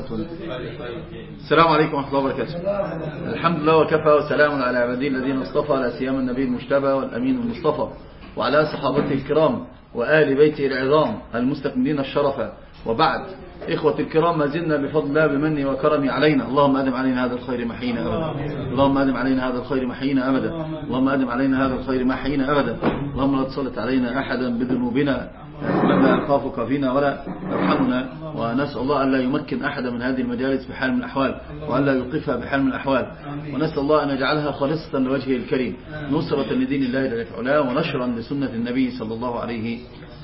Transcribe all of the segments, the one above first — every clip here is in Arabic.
خدته السلام عليكم ورحمة الله وبركاته. الحمد لله وكفى وسلام على عبادين الذين اصطفى لا سيما النبي المجتبى والأمين المصطفى وعلى صحابته الكرام وآل بيته العظام المستكملين الشرف. وبعد إخوة الكرام ما زلنا بفضل الله بمنه وكرمه علينا. اللهم أدم علينا هذا الخير محينا أبدا. اللهم أدم علينا هذا الخير محينا أبدا. اللهم أدم علينا هذا الخير محينا أبدا. اللهم لا تسلط علينا أحدا بذنوبنا. لا يخافك فينا ولا يرحمنا ونسأل الله أن لا يمكن أحدا من هذه المجالس بحال من الأحوال وأن لا يوقفها بحال من الأحوال. ونسأل الله أن يجعلها خالصة لوجهه الكريم نصرة لدين الله جل وعلا ونشرا لسنة النبي صلى الله عليه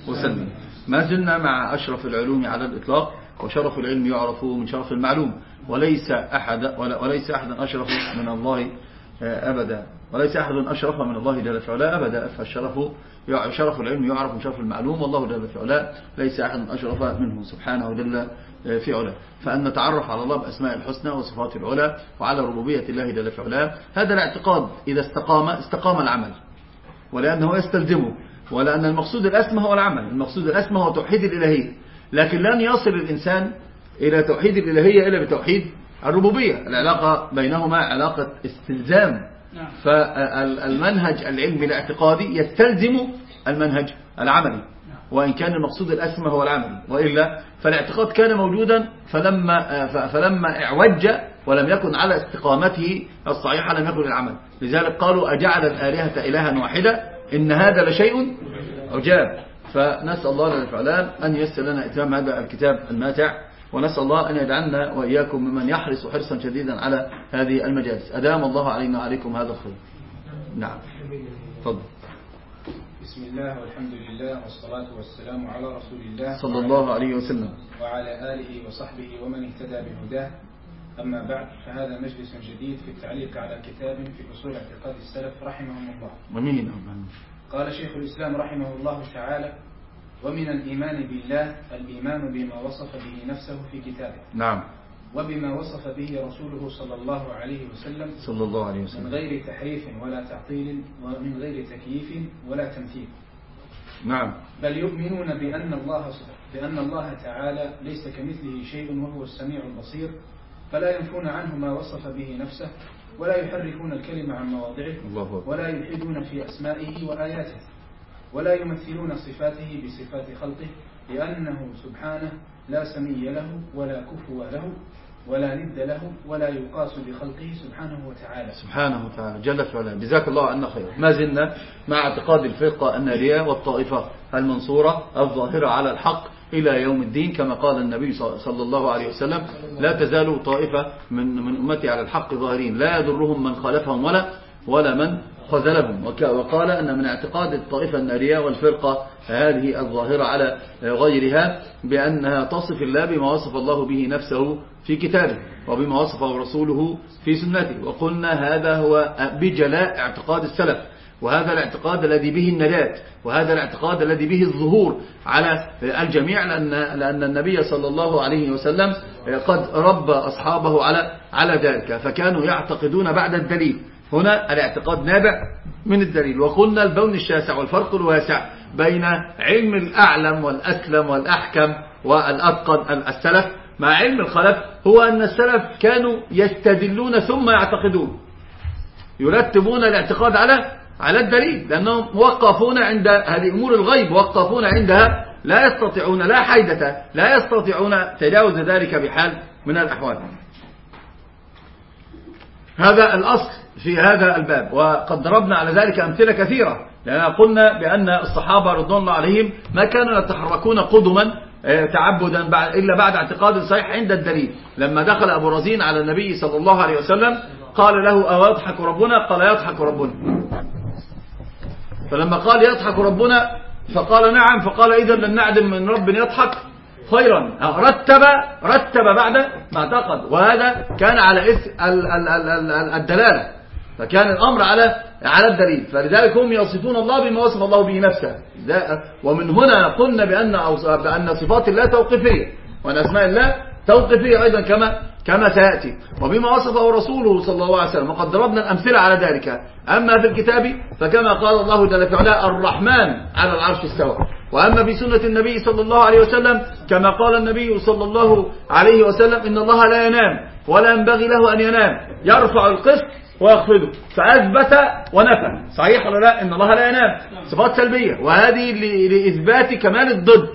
وسلم. ما زلنا مع أشرف العلوم على الإطلاق وشرف العلم يعرف من شرف المعلوم وليس أحد وليس أحدا أشرف من الله أبدا. وليس أحد أشرف من الله جل وعلا أبدا. فالشرف شرف العلم يعرف شرف المعلوم والله جل وعلا ليس أحد أشرف منه سبحانه جل في علا فأن نتعرف على الله بأسماء الحسنى وصفات العلا وعلى ربوبية الله جل وعلا هذا الاعتقاد إذا استقام استقام العمل. ولأنه يستلزمه. ولأن المقصود الأسمى هو العمل. المقصود الأسمى هو توحيد الإلهية لكن لن يصل الإنسان إلى توحيد الإلهية إلا بتوحيد الربوبية. العلاقة بينهما علاقة استلزام. فالمنهج العلمي الاعتقادي يستلزم المنهج العملي. وإن كان المقصود الأسمى هو العملي. وإلا فالاعتقاد كان موجودا فلما, فلما اعوج ولم يكن على استقامته الصحيحة لم يكن العمل لذلك قالوا أجعل الآلهة إلها واحدة إن هذا لشيء عجاب. فنسأل الله للفعلان أن يسر لنا إتمام هذا الكتاب الماتع. ونسأل الله أن يجعلنا وإياكم ممن يحرص حرصا شديدا على هذه المجالس. أدام الله علينا وعليكم هذا الخير. نعم. تفضل. بسم الله والحمد لله والصلاة والسلام على رسول الله صلى الله عليه وسلم. وعلى آله وصحبه ومن اهتدى بهداه. أما بعد فهذا مجلس جديد في التعليق على كتاب في أصول اعتقاد السلف رحمهم الله. ومين قال شيخ الإسلام رحمه الله تعالى ومن الإيمان بالله الإيمان بما وصف به نفسه في كتابه. نعم. وبما وصف به رسوله صلى الله عليه وسلم صلى الله عليه من وسلم غير تحريف ولا تعطيل ومن غير تكييف ولا تمثيل نعم. بل يؤمنون بأن الله بأن الله تعالى ليس كمثله شيء وهو السميع البصير. فلا ينفون عنه ما وصف به نفسه ولا يحرفون الكلمة عن مواضعه. ولا يلحدون في أسمائه وآياته. ولا يمثلون صفاته بصفات خلقه لأنه سبحانه لا سمي له ولا كفو له ولا ند له ولا يقاس بخلقه سبحانه وتعالى. سبحانه وتعالى جل في علاه جزاك الله عنا خير. ما زلنا مع اعتقاد الفرقة النارية والطائفة المنصورة الظاهرة على الحق إلى يوم الدين كما قال النبي صلى الله عليه وسلم لا تزال طائفة من من أمتي على الحق ظاهرين لا يضرهم من خالفهم ولا ولا من خذلهم وقال أن من اعتقاد الطائفة النارية والفرقة هذه الظاهرة على غيرها بأنها تصف الله بما وصف الله به نفسه في كتابه وبما وصفه رسوله في سنته. وقلنا هذا هو بجلاء اعتقاد السلف. وهذا الاعتقاد الذي به النجاة. وهذا الاعتقاد الذي به الظهور على الجميع لأن, لأن النبي صلى الله عليه وسلم قد ربى أصحابه على على ذلك. فكانوا يعتقدون بعد الدليل. هنا الاعتقاد نابع من الدليل. وقلنا البون الشاسع والفرق الواسع بين علم الأعلم والأسلم والأحكم والأتقن السلف. مع علم الخلف هو أن السلف كانوا يستدلون ثم يعتقدون. يرتبون الاعتقاد على على الدليل. لأنهم وقفون عند هذه أمور الغيب وقفون عندها. لا يستطيعون لا حيدة لا يستطيعون تجاوز ذلك بحال من الأحوال. هذا الأصل. في هذا الباب. وقد ضربنا على ذلك أمثلة كثيرة. لأن قلنا بأن الصحابة رضوان الله عليهم ما كانوا يتحركون قدما آه، تعبدا إلا بعد اعتقاد صحيح عند الدليل. لما دخل أبو رزين على النبي صلى الله عليه وسلم قال له أو يضحك ربنا؟ قال يضحك ربنا. فلما قال يضحك ربنا؟ فقال نعم. فقال إذا لن نعدم من رب يضحك. خيرا. رتب رتب بعد ما اعتقد. وهذا كان على إث ال- ال- ال- ال- الدلالة. فكان الأمر على على الدليل. فلذلك هم يصفون الله بما وصف الله به نفسه. ومن هنا قلنا بأن بأن صفات الله توقيفية وأن أسماء الله توقيفية أيضا كما كما سيأتي. وبما وصفه رسوله صلى الله عليه وسلم وقد ضربنا الأمثلة على ذلك. أما في الكتاب فكما قال الله جل في علاه الرحمن على العرش استوى. وأما في سنة النبي صلى الله عليه وسلم كما قال النبي صلى الله عليه وسلم إن الله لا ينام ولا ينبغي له أن ينام. يرفع القسط ويخفضه. فأثبت ونفى. صحيح ولا لا؟ إن الله لا ينام. صفات سلبية. وهذه لإثبات كمال الضد.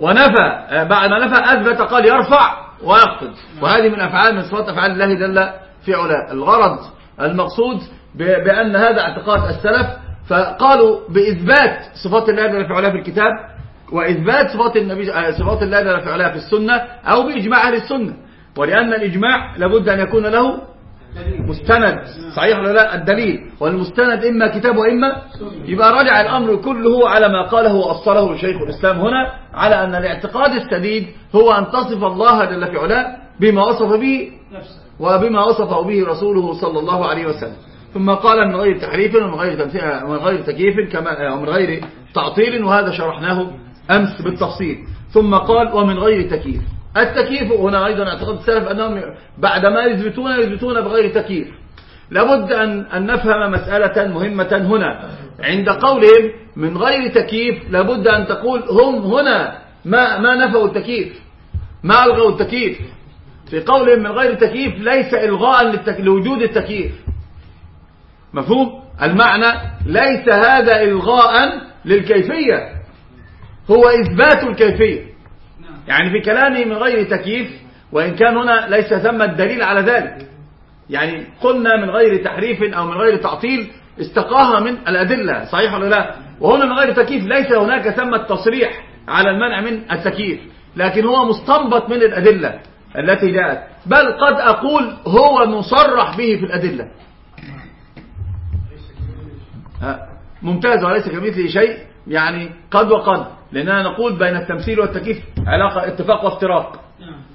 ونفى. بعد ما نفى أثبت قال يرفع ويخفض. وهذه من أفعال من صفات أفعال الله جل في علاه الغرض المقصود بأن هذا اعتقاد السلف. فقالوا بإثبات صفات الله جل في علاه في الكتاب وإثبات صفات النبي صفات الله جل في علاه في السنة أو بإجماع أهل السنة. ولأن الإجماع لابد أن يكون له مستند. صحيح ولا لا؟ الدليل. والمستند إما كتاب وإما يبقى راجع الأمر كله على ما قاله وأصله شيخ الإسلام هنا على أن الاعتقاد السديد هو أن تصف الله جل في علاه بما وصف به وبما وصفه به رسوله صلى الله عليه وسلم. ثم قال من غير تحريف ومن غير ومن غير تكييف كما ومن غير تعطيل وهذا شرحناه أمس بالتفصيل. ثم قال ومن غير تكييف. التكييف هنا أيضا اعتقاد السلف أنهم بعدما يثبتون يثبتون بغير تكييف. لابد أن, أن نفهم مسألة مهمة هنا. عند قولهم من غير تكييف لابد أن تقول هم هنا ما, ما نفوا التكييف. ما ألغوا التكييف. في قولهم من غير تكييف ليس إلغاء. لوجود التكييف. مفهوم؟ المعنى ليس هذا إلغاء للكيفية. هو إثبات الكيفية. يعني في كلامه من غير تكييف وإن كان هنا ليس ثم الدليل على ذلك. يعني قلنا من غير تحريف أو من غير تعطيل استقاها من الأدلة صحيح ولا لا؟ وهنا من غير تكييف ليس هناك ثم التصريح على المنع من التكييف لكن هو مستنبط من الأدلة التي جاءت. بل قد أقول هو مصرح به في الأدلة. ممتاز وليس كمثله شيء. يعني قد وقد. لأننا نقول بين التمثيل والتكييف علاقة اتفاق وافتراق.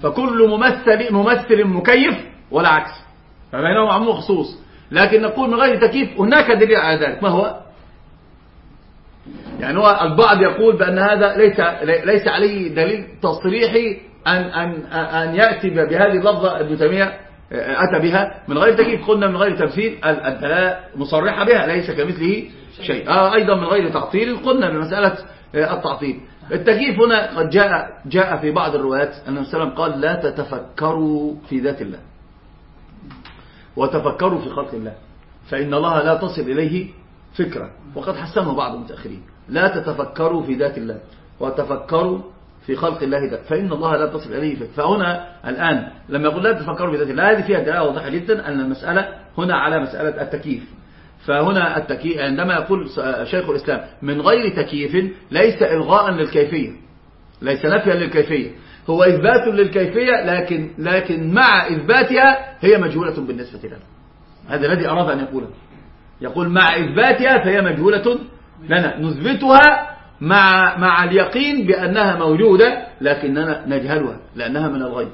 فكل ممثل ممثل مكيف ولا عكس. فبينهم عموم خصوص لكن نقول من غير تكييف هناك دليل على ذلك. ما هو؟ يعني هو البعض يقول بأن هذا ليس ليس عليه دليل تصريحي أن أن أن يأتي بهذه اللفظة ابن تيمية أتى بها. من غير تكييف قلنا من غير تمثيل الدلالة مصرحة بها ليس كمثله شيء. آه أيضا من غير تعطيل قلنا بمسألة التعطيل. التكييف هنا قد جاء جاء في بعض الروايات أن النبي صلى الله عليه وسلم قال لا تتفكروا في ذات الله. وتفكروا في خلق الله. فإن الله لا تصل إليه فكرة. وقد حسنه بعض المتأخرين. لا تتفكروا في ذات الله. وتفكروا في خلق الله ذات فإن الله لا تصل إليه فكرة. فهنا الآن لما يقول لا تتفكروا في ذات الله هذه فيها دلالة واضحة جدا أن المسألة هنا على مسألة التكييف. فهنا التكييف عندما يقول شيخ الإسلام من غير تكييف ليس إلغاء للكيفية. ليس نفيا للكيفية. هو إثبات للكيفية لكن لكن مع إثباتها هي مجهولة بالنسبة لنا. هذا الذي أراد أن يقوله. يقول مع إثباتها فهي مجهولة لنا. نثبتها مع مع اليقين بأنها موجودة لكننا نجهلها لأنها من الغيب.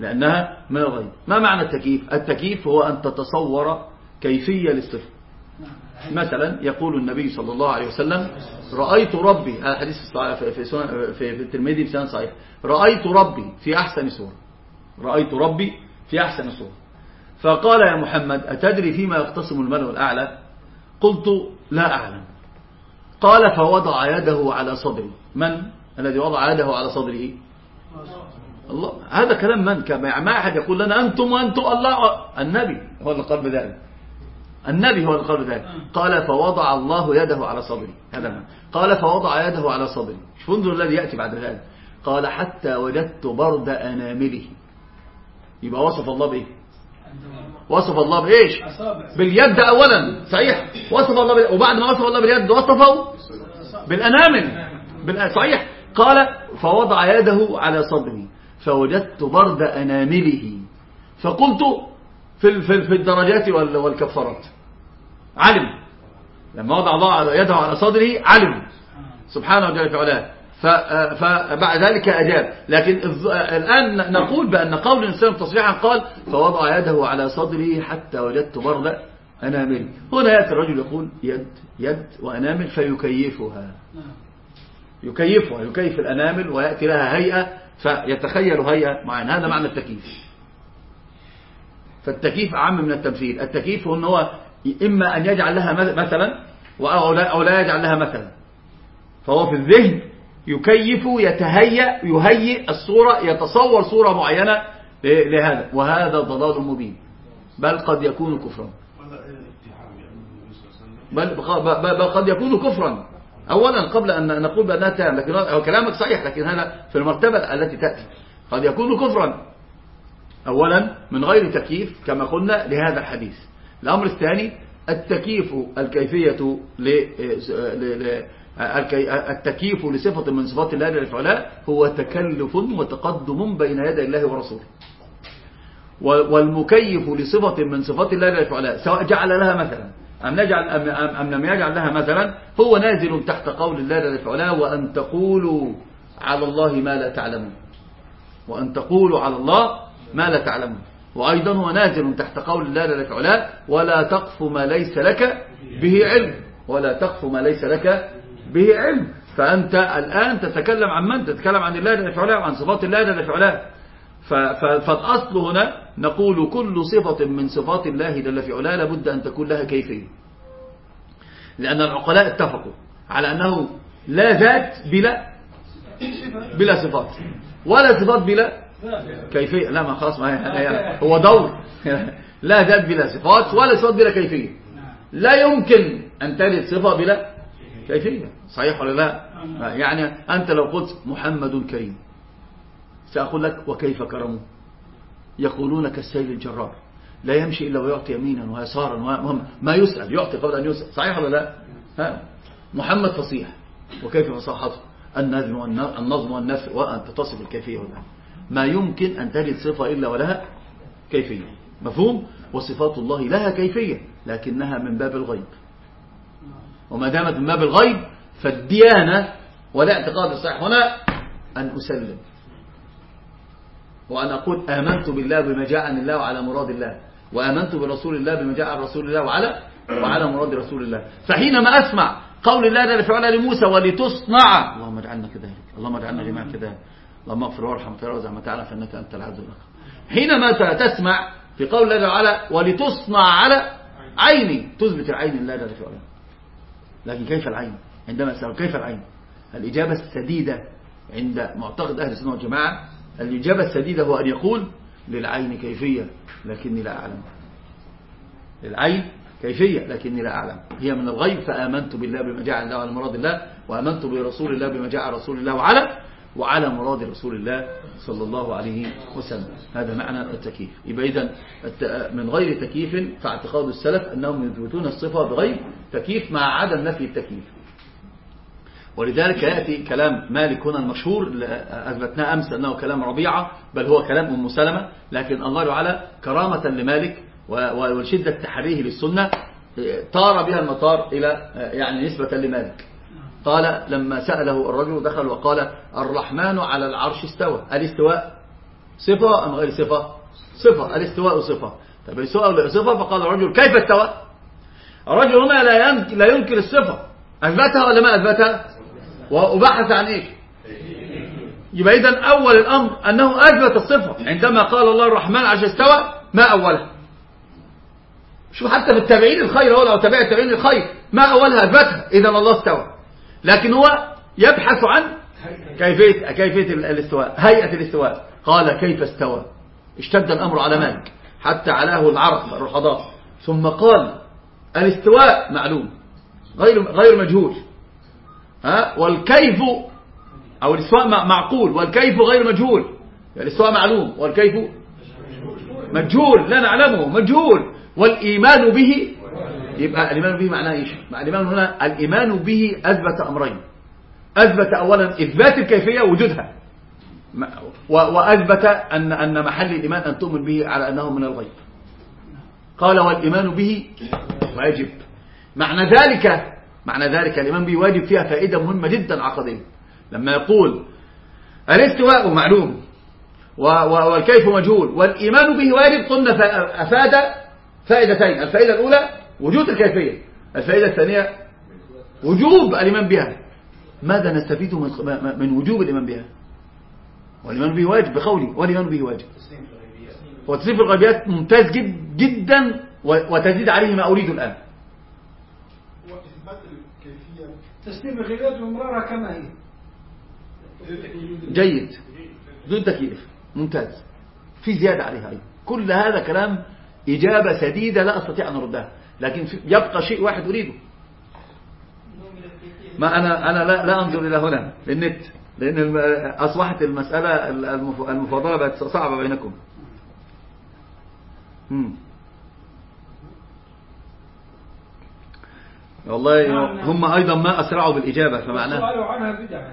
لأنها من الغيب. ما معنى التكييف؟ التكييف هو أن تتصور كيفية للصفة مثلا يقول النبي صلى الله عليه وسلم رأيت ربي هذا حديث في في في الترمذي بسند صحيح. رأيت ربي في أحسن صورة رأيت ربي في أحسن صورة فقال يا محمد أتدري فيما يختصم الملأ الأعلى قلت لا أعلم. قال فوضع يده على صدري. من؟ الذي وضع يده على صدره. الله. هذا كلام من؟ ما أحد يقول لنا أنتم وأنتم الله النبي. هو اللي قال بذلك. النبي هو القول ذلك. قال فوضع الله يده على صدري. هذا ما قال فوضع يده على صدري. شوف انظر الذي يأتي بعد ذلك. قال حتى وجدت برد أنامله. يبقى وصف الله بإيه؟ وصف الله بإيش؟ باليد أولا. صحيح. وصف الله باليد وبعد ما وصف الله باليد وصفه بالأنامل. صحيح. قال فوضع يده على صدري. فوجدت برد أنامله. فقلت في في الدرجات والكفارات. علم. لما وضع الله يده على صدره علم. سبحانه وتعالى في علاه. فبعد ذلك أجاب. لكن الآن نقول بأن قول الإنسان تصريحا قال فوضع يده على صدره حتى وجدت برد أنامل هنا يأتي الرجل يقول يد يد وأنامل فيكيفها. يكيفها يكيف الأنامل ويأتي لها هيئة فيتخيل هيئة معينة. هذا معنى التكييف. فالتكييف أعم من التمثيل. التكييف هو أن هو إما أن يجعل لها مثلا أو لا يجعل لها مثلا. فهو في الذهن يكيف يتهيأ يهيئ الصورة يتصور صورة معينة لهذا. وهذا ضلال مبين. بل قد يكون كفرا. بل, بل قد يكون كفرا. أولا قبل أن نقول بأنها تام لكن هو كلامك صحيح لكن هذا في المرتبة التي تأتي. قد يكون كفرا. أولا من غير تكييف كما قلنا لهذا الحديث. الأمر الثاني التكييف الكيفية التكييف لصفة من صفات الله للفعلاء هو تكلف وتقدم بين يدي الله ورسوله. والمكيف لصفة من صفات الله للفعلاء سواء جعل لها مثلا أم, نجعل أم, أم, لم يجعل لها مثلا هو نازل تحت قول الله للفعلاء وأن تقولوا على الله ما لا تعلمون. وأن تقولوا على الله ما لا تعلمون. وأيضا هو نازل تحت قول الله للفعلاء ولا تقف ما ليس لك به علم. ولا تقف ما ليس لك به علم. فأنت الآن تتكلم عن من؟ تتكلم عن الله جل وعلا وعن صفات الله جل وعلا فالأصل هنا نقول كل صفة من صفات الله جل في علاه لابد أن تكون لها كيفية. لأن العقلاء اتفقوا على أنه لا ذات بلا بلا صفات. ولا صفات بلا كيفية. لا ما خلاص ما هو دور لا ذات بلا صفات ولا صفات بلا كيفية. لا يمكن أن تلد صفة بلا كيفية. صحيح ولا لا؟ يعني أنت لو قلت محمد كريم سأقول لك وكيف كرمه يقولون كالسيل الجرار. لا يمشي إلا ويعطي يمينا ويسارا ما يسأل يعطي قبل أن يسأل. صحيح ولا لا؟ ها. محمد فصيح. وكيف فصاحته النظم والنثر وأنت تصف الكيفية ولا ما يمكن أن تجد صفة إلا ولها كيفية. مفهوم؟ وصفات الله لها كيفية لكنها من باب الغيب. وما دامت من باب الغيب فالديانة والاعتقاد الصحيح هنا أن أسلم. وأن أقول آمنت بالله بما جاء عن الله وعلى مراد الله. وآمنت برسول الله بما جاء عن رسول الله وعلى وعلى مراد رسول الله. فحينما أسمع قول الله جل فعلا لموسى ولتصنع اللهم اجعلنا كذلك. اللهم اجعلنا جميعا كذلك. اللهم اغفر وارحم وتجاوز عما تعالى فإنك أنت العز الاكبر حينما تسمع في قول الله تعالى ولتصنع على عيني. تثبت العين الله جل وعلا لكن كيف العين؟ عندما أسأل كيف العين؟ الإجابة السديدة عند معتقد أهل السنة والجماعة الإجابة السديدة هو أن يقول للعين كيفية لكني لا أعلم. للعين كيفية لكني لا أعلم. هي من الغيب فآمنت بالله بما جاء الله على مراد الله وآمنت برسول الله بما جاء رسول الله وعلى وعلى مراد رسول الله صلى الله عليه وسلم. هذا معنى التكييف. يبقى إذن من غير تكييف فاعتقاد السلف أنهم يثبتون الصفة بغير تكييف مع عدم نفي التكييف. ولذلك يأتي كلام مالك هنا المشهور أثبتناه أمس أنه كلام ربيعة بل هو كلام أم سلمة لكن الله تعالى كرامة لمالك وشدة تحريه للسنة طار بها المطار إلى يعني نسبة لمالك. قال لما سأله الرجل دخل وقال الرحمن على العرش استوى. الاستواء صفة أم غير صفة؟ صفة. الاستواء صفة؟ طيب الاستواء صفة فقال الرجل كيف استوى؟ الرجل هنا لا ينكر, الصفة. أثبتها ولا ما أثبتها؟ وبحث عن إيش؟ يبقى إذن أول الأمر أنه أثبت الصفة. عندما قال الله الرحمن عرش استوى ما أولها؟ شوف حتى في التابعين الخير هو لو تابع التابعين الخير ما أولها أثبتها. إذا الله استوى. لكن هو يبحث عن كيفية, كيفية الاستواء هيئة الاستواء. قال كيف استوى؟ اشتد الأمر على مالك حتى علاه العرق الرحضاء ثم قال الاستواء معلوم غير غير مجهول. ها؟ والكيف أو الاستواء معقول. والكيف غير مجهول. الاستواء معلوم والكيف مجهول لا نعلمه مجهول. والإيمان به يبقى الإيمان به معناه إيش؟ الإيمان هنا الإيمان به أثبت أمرين. أثبت أولا إثبات الكيفية وجودها. وأثبت أن أن محل الإيمان أن تؤمن به على أنه من الغيب. قال والإيمان به واجب. معنى ذلك معنى ذلك الإيمان به واجب فيها فائدة مهمة جدا عقدية لما يقول الاستواء معلوم والكيف مجهول. والإيمان به واجب قلنا أفاد فائدتين. الفائدة الأولى وجود الكيفية. الفائدة الثانية وجوب الإيمان بها. ماذا نستفيد من من وجوب الإيمان بها؟ والإيمان به واجب بقولي والإيمان به واجب. وتسليم الغيبيات. ممتاز جد جدا وتزيد عليه ما أريد الآن. تسليم الغيبيات ومرارها كما هي. جيد. بدون تكييف. ممتاز. في زيادة عليها أيضا. كل هذا كلام إجابة سديدة لا أستطيع أن أردها. لكن يبقى شيء واحد أريده. ما أنا أنا لا, لا أنظر إلى هنا للنت. لأن أصبحت المسألة المفاضلة بقت صعبة بينكم. والله نعم، نعم. هم أيضا ما أسرعوا بالإجابة فمعناه عنها بدعة.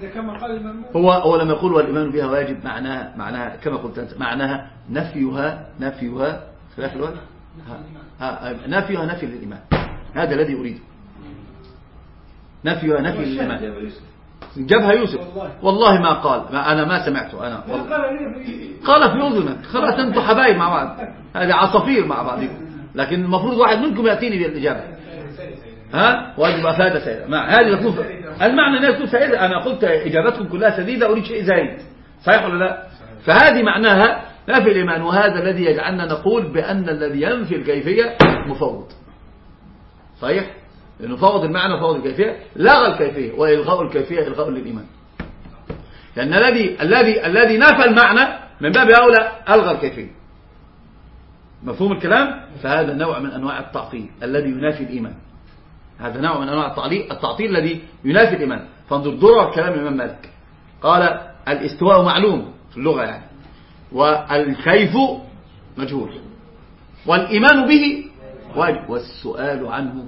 إذا كما قال الإمام هو هو لما يقول والإيمان بها واجب معناها معناها كما قلت أنت معناها نفيها نفيها خلاف الوجه نفيها نفي للإيمان. هذا الذي أريده. نفيها نفي للإيمان. جابها يوسف. والله. ما قال. ما أنا ما سمعته أنا قال في أذنك خلاص أنتم حبايب مع بعض. هذه عصافير مع بعضكم لكن المفروض واحد منكم يأتيني بالإجابة ها؟ واجب أفادة سيدة. مع هذه يكون المعنى أنها تكون سيدة أنا قلت إجابتكم كلها سديدة. أريد شيء زايد. صحيح ولا لا؟ فهذه معناها نفي الإيمان وهذا الذي يجعلنا نقول بأن الذي ينفي الكيفية مفوض صحيح؟ لأنه فوض المعنى وفوض الكيفية لغى الكيفية وإلغاء الكيفية إلغاء للإيمان لأن الذي الذي الذي نفى المعنى من باب أولى ألغى الكيفية. مفهوم الكلام؟ فهذا نوع من أنواع التعطيل الذي ينافي الإيمان. هذا نوع من أنواع التعطيل التعطيل الذي ينافي الإيمان. فانظر درر كلام الإمام مالك. قال الاستواء معلوم في اللغة يعني. والكيف مجهول. والإيمان به واجب. والسؤال عنه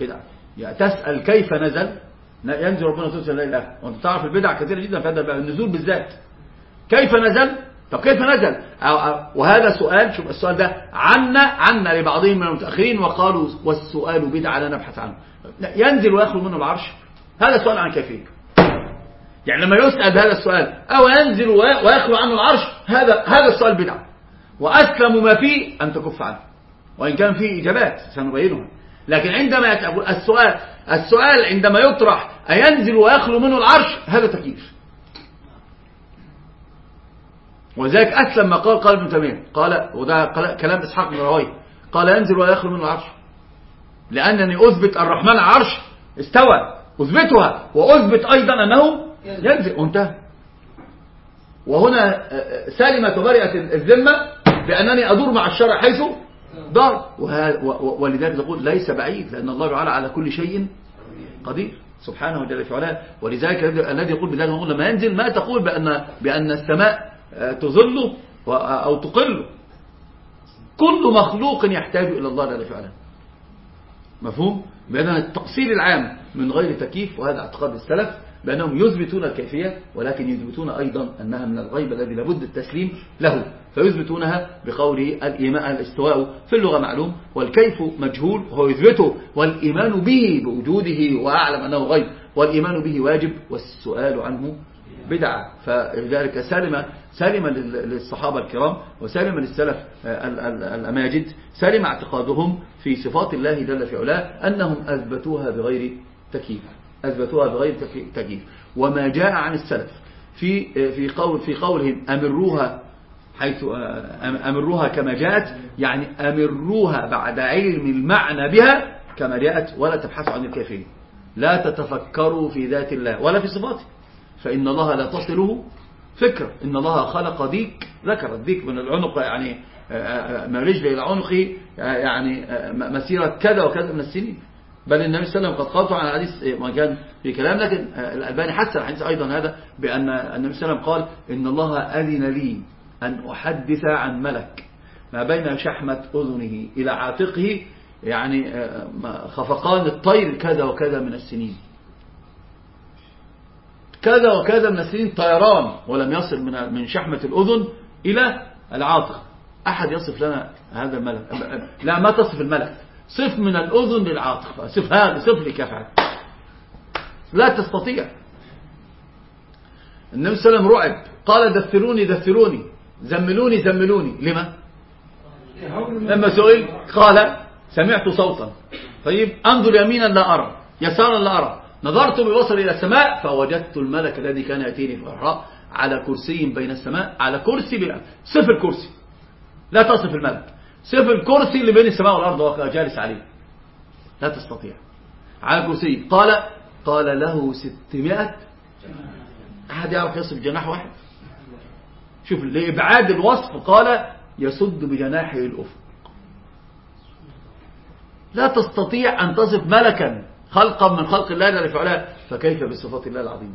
بدعة. يعني تسأل كيف نزل؟ ينزل ربنا تنزل لا إله. وأنت تعرف البدع كثيرة جدا في هذا النزول بالذات. كيف نزل؟ طب كيف نزل؟ وهذا سؤال شوف السؤال ده عنا عنا لبعضهم من المتأخرين وقالوا والسؤال بدعة لا نبحث عنه. ينزل ويخرج منه العرش. هذا سؤال عن كيفية. يعني لما يسأل هذا السؤال أو ينزل ويخلو عنه العرش هذا هذا السؤال بدعة. وأسلم ما فيه أن تكف عنه. وإن كان فيه إجابات سنبينها. لكن عندما السؤال السؤال عندما يطرح أينزل ويخلو منه العرش هذا تكييف. وذلك أسلم ما قال قال ابن تيمية. قال وده كلام إسحاق بن راهويه قال ينزل ويخلو منه العرش. لأنني أثبت الرحمن عرش استوى أثبتها. وأثبت أيضا أنه ينزل. وانتهى وهنا سلمت وبرئت الذمة بأنني أدور مع الشرع حيث دار. ولذلك نقول ليس بعيد لأن الله تعالى على كل شيء قدير. سبحانه وجل في علاه ولذلك الذي يقول بذلك نقول لما ينزل ما تقول بأن, بأن السماء تظله أو تقله كل مخلوق يحتاج إلى الله جل في علاه مفهوم؟ بأن التقصير العام من غير تكييف وهذا اعتقاد السلف بأنهم يثبتون الكيفية ولكن يثبتون أيضا أنها من الغيب الذي لابد التسليم له. فيثبتونها بقول الإيمان الاستواء في اللغة معلوم والكيف مجهول وهو يثبته. والإيمان به بوجوده وأعلم أنه غيب. والإيمان به واجب والسؤال عنه بدعة. فلذلك سلم سلم للصحابة الكرام وسلم للسلف الأماجد. سلم اعتقادهم في صفات الله جل في علاه أنهم أثبتوها بغير تكييف. أثبتوها بغير تكييف. وما جاء عن السلف في في قول في قولهم أمروها حيث أمروها كما جاءت يعني أمروها بعد علم المعنى بها كما جاءت ولا تبحثوا عن الكافرين. لا تتفكروا في ذات الله ولا في صفاته. فإن الله لا تصله فكرة. إن الله خلق ديك ذكر الديك من العنق يعني من رجل إلى عنقه يعني مسيرة كذا وكذا من السنين. بل النبي صلى الله عليه وسلم قد قالت عن الحديث ما كان في كلام لكن الألباني حسن الحديث أيضا هذا بأن النبي صلى الله عليه وسلم قال إن الله أذن لي أن أحدث عن ملك ما بين شحمة أذنه إلى عاتقه يعني خفقان الطير كذا وكذا من السنين. كذا وكذا من السنين طيران ولم يصل من من شحمة الأذن إلى العاتق. أحد يصف لنا هذا الملك لا ما تصف الملك. صف من الأذن للعاطفة. صف هذا صف لي كيف لا تستطيع. النبي صلى الله عليه وسلم رعب. قال دثروني دثروني. زملوني زملوني. لما؟ لما سئل قال سمعت صوتا. طيب أنظر يمينا لا أرى يسارا لا أرى. نظرت ببصري إلى السماء فوجدت الملك الذي كان يأتيني في الرحراء على كرسي بين السماء على كرسي بين صف الكرسي. لا تصف الملك. صف الكرسي اللي بين السماء والأرض جالس عليه. لا تستطيع. على كرسي. قال قال له ستمائة. أحد يعرف يصف جناح واحد؟ شوف لإبعاد الوصف قال يسد بجناحه الأفق. لا تستطيع أن تصف ملكا خلقا من خلق الله لفعلها. فكيف بصفات الله العظيمة؟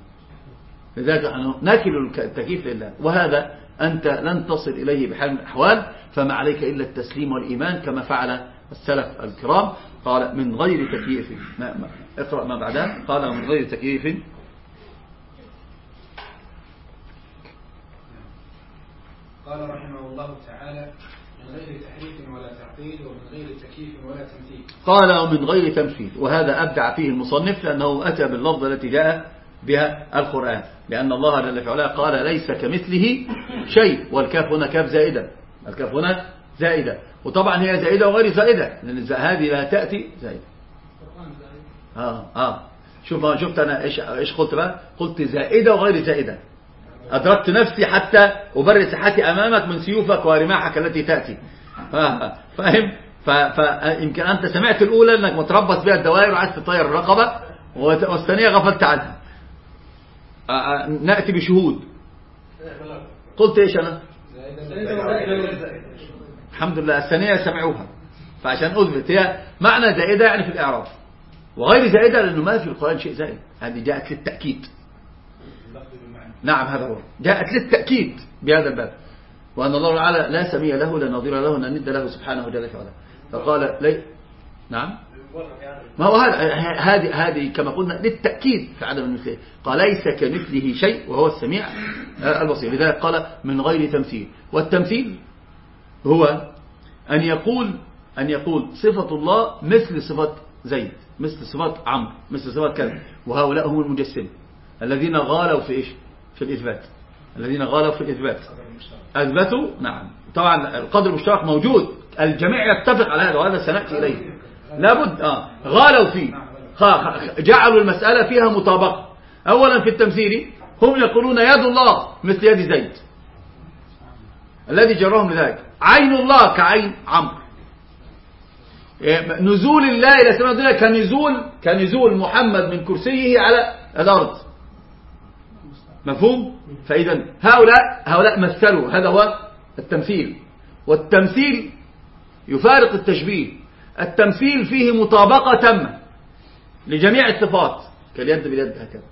لذلك نكل التكييف لله. وهذا أنت لن تصل إليه بحال من الأحوال فما عليك إلا التسليم والإيمان كما فعل السلف الكرام. قال من غير تكييف ما ما اقرأ ما بعدها. قال من غير تكييف قال رحمه الله تعالى من غير تحريف ولا تعطيل ومن غير تكييف ولا تمثيل. قال ومن غير تمثيل. وهذا أبدع فيه المصنف لأنه أتى باللفظة التي جاء بها القرآن. لأن الله جل في علاه قال ليس كمثله شيء. والكاف هنا كاف زائدة. الكاف هنا زائدة. وطبعا هي زائدة وغير زائدة. لأن هذه لا تأتي زائدة. آه آه. شوف شفت أنا إيش إيش قلت بقى؟ قلت زائدة وغير زائدة. أدركت نفسي حتى أبرر صحتي أمامك من سيوفك ورماحك التي تأتي. فاهم؟ فيمكن أنت سمعت الأولى أنك متربص بها الدوائر وعايز تطير الرقبة. والثانية غفلت عنها. نأتي بشهود. قلت إيش أنا؟ الحمد لله الثانية سمعوها فعشان أثبت. هي معنى زائدة يعني في الإعراب. وغير زائدة لأنه ما في القرآن شيء زائد. هذه جاءت للتأكيد. نعم هذا هو. جاءت للتأكيد بهذا الباب. وأن الله تعالى لا سمي له لا نظير له لا ند له سبحانه وعلا فقال لي نعم؟ ما هو هذا هذه هذه كما قلنا للتأكيد في عدم المثلية قال ليس كمثله شيء وهو السميع البصير. لذلك قال من غير تمثيل. والتمثيل هو أن يقول أن يقول صفة الله مثل صفة زيد مثل صفات عمرو مثل صفات كذا. وهؤلاء هم المجسمة. الذين غالوا في إيش؟ في الإثبات. الذين غالوا في الإثبات. أثبتوا؟ نعم. طبعا القدر المشترك موجود. الجميع يتفق على هذا وهذا سنأتي إليه. لابد آه غالوا فيه. جعلوا المسألة فيها مطابقة. أولا في التمثيل هم يقولون يد الله مثل يد زيد. الذي جرهم لذلك. عين الله كعين عمرو. نزول الله إلى السماء الدنيا كنزول كنزول محمد من كرسيه على الأرض. مفهوم؟ فإذا هؤلاء هؤلاء مثلوا. هذا هو التمثيل. والتمثيل يفارق التشبيه. التمثيل فيه مطابقة تامة لجميع الصفات. كاليد باليد هكذا.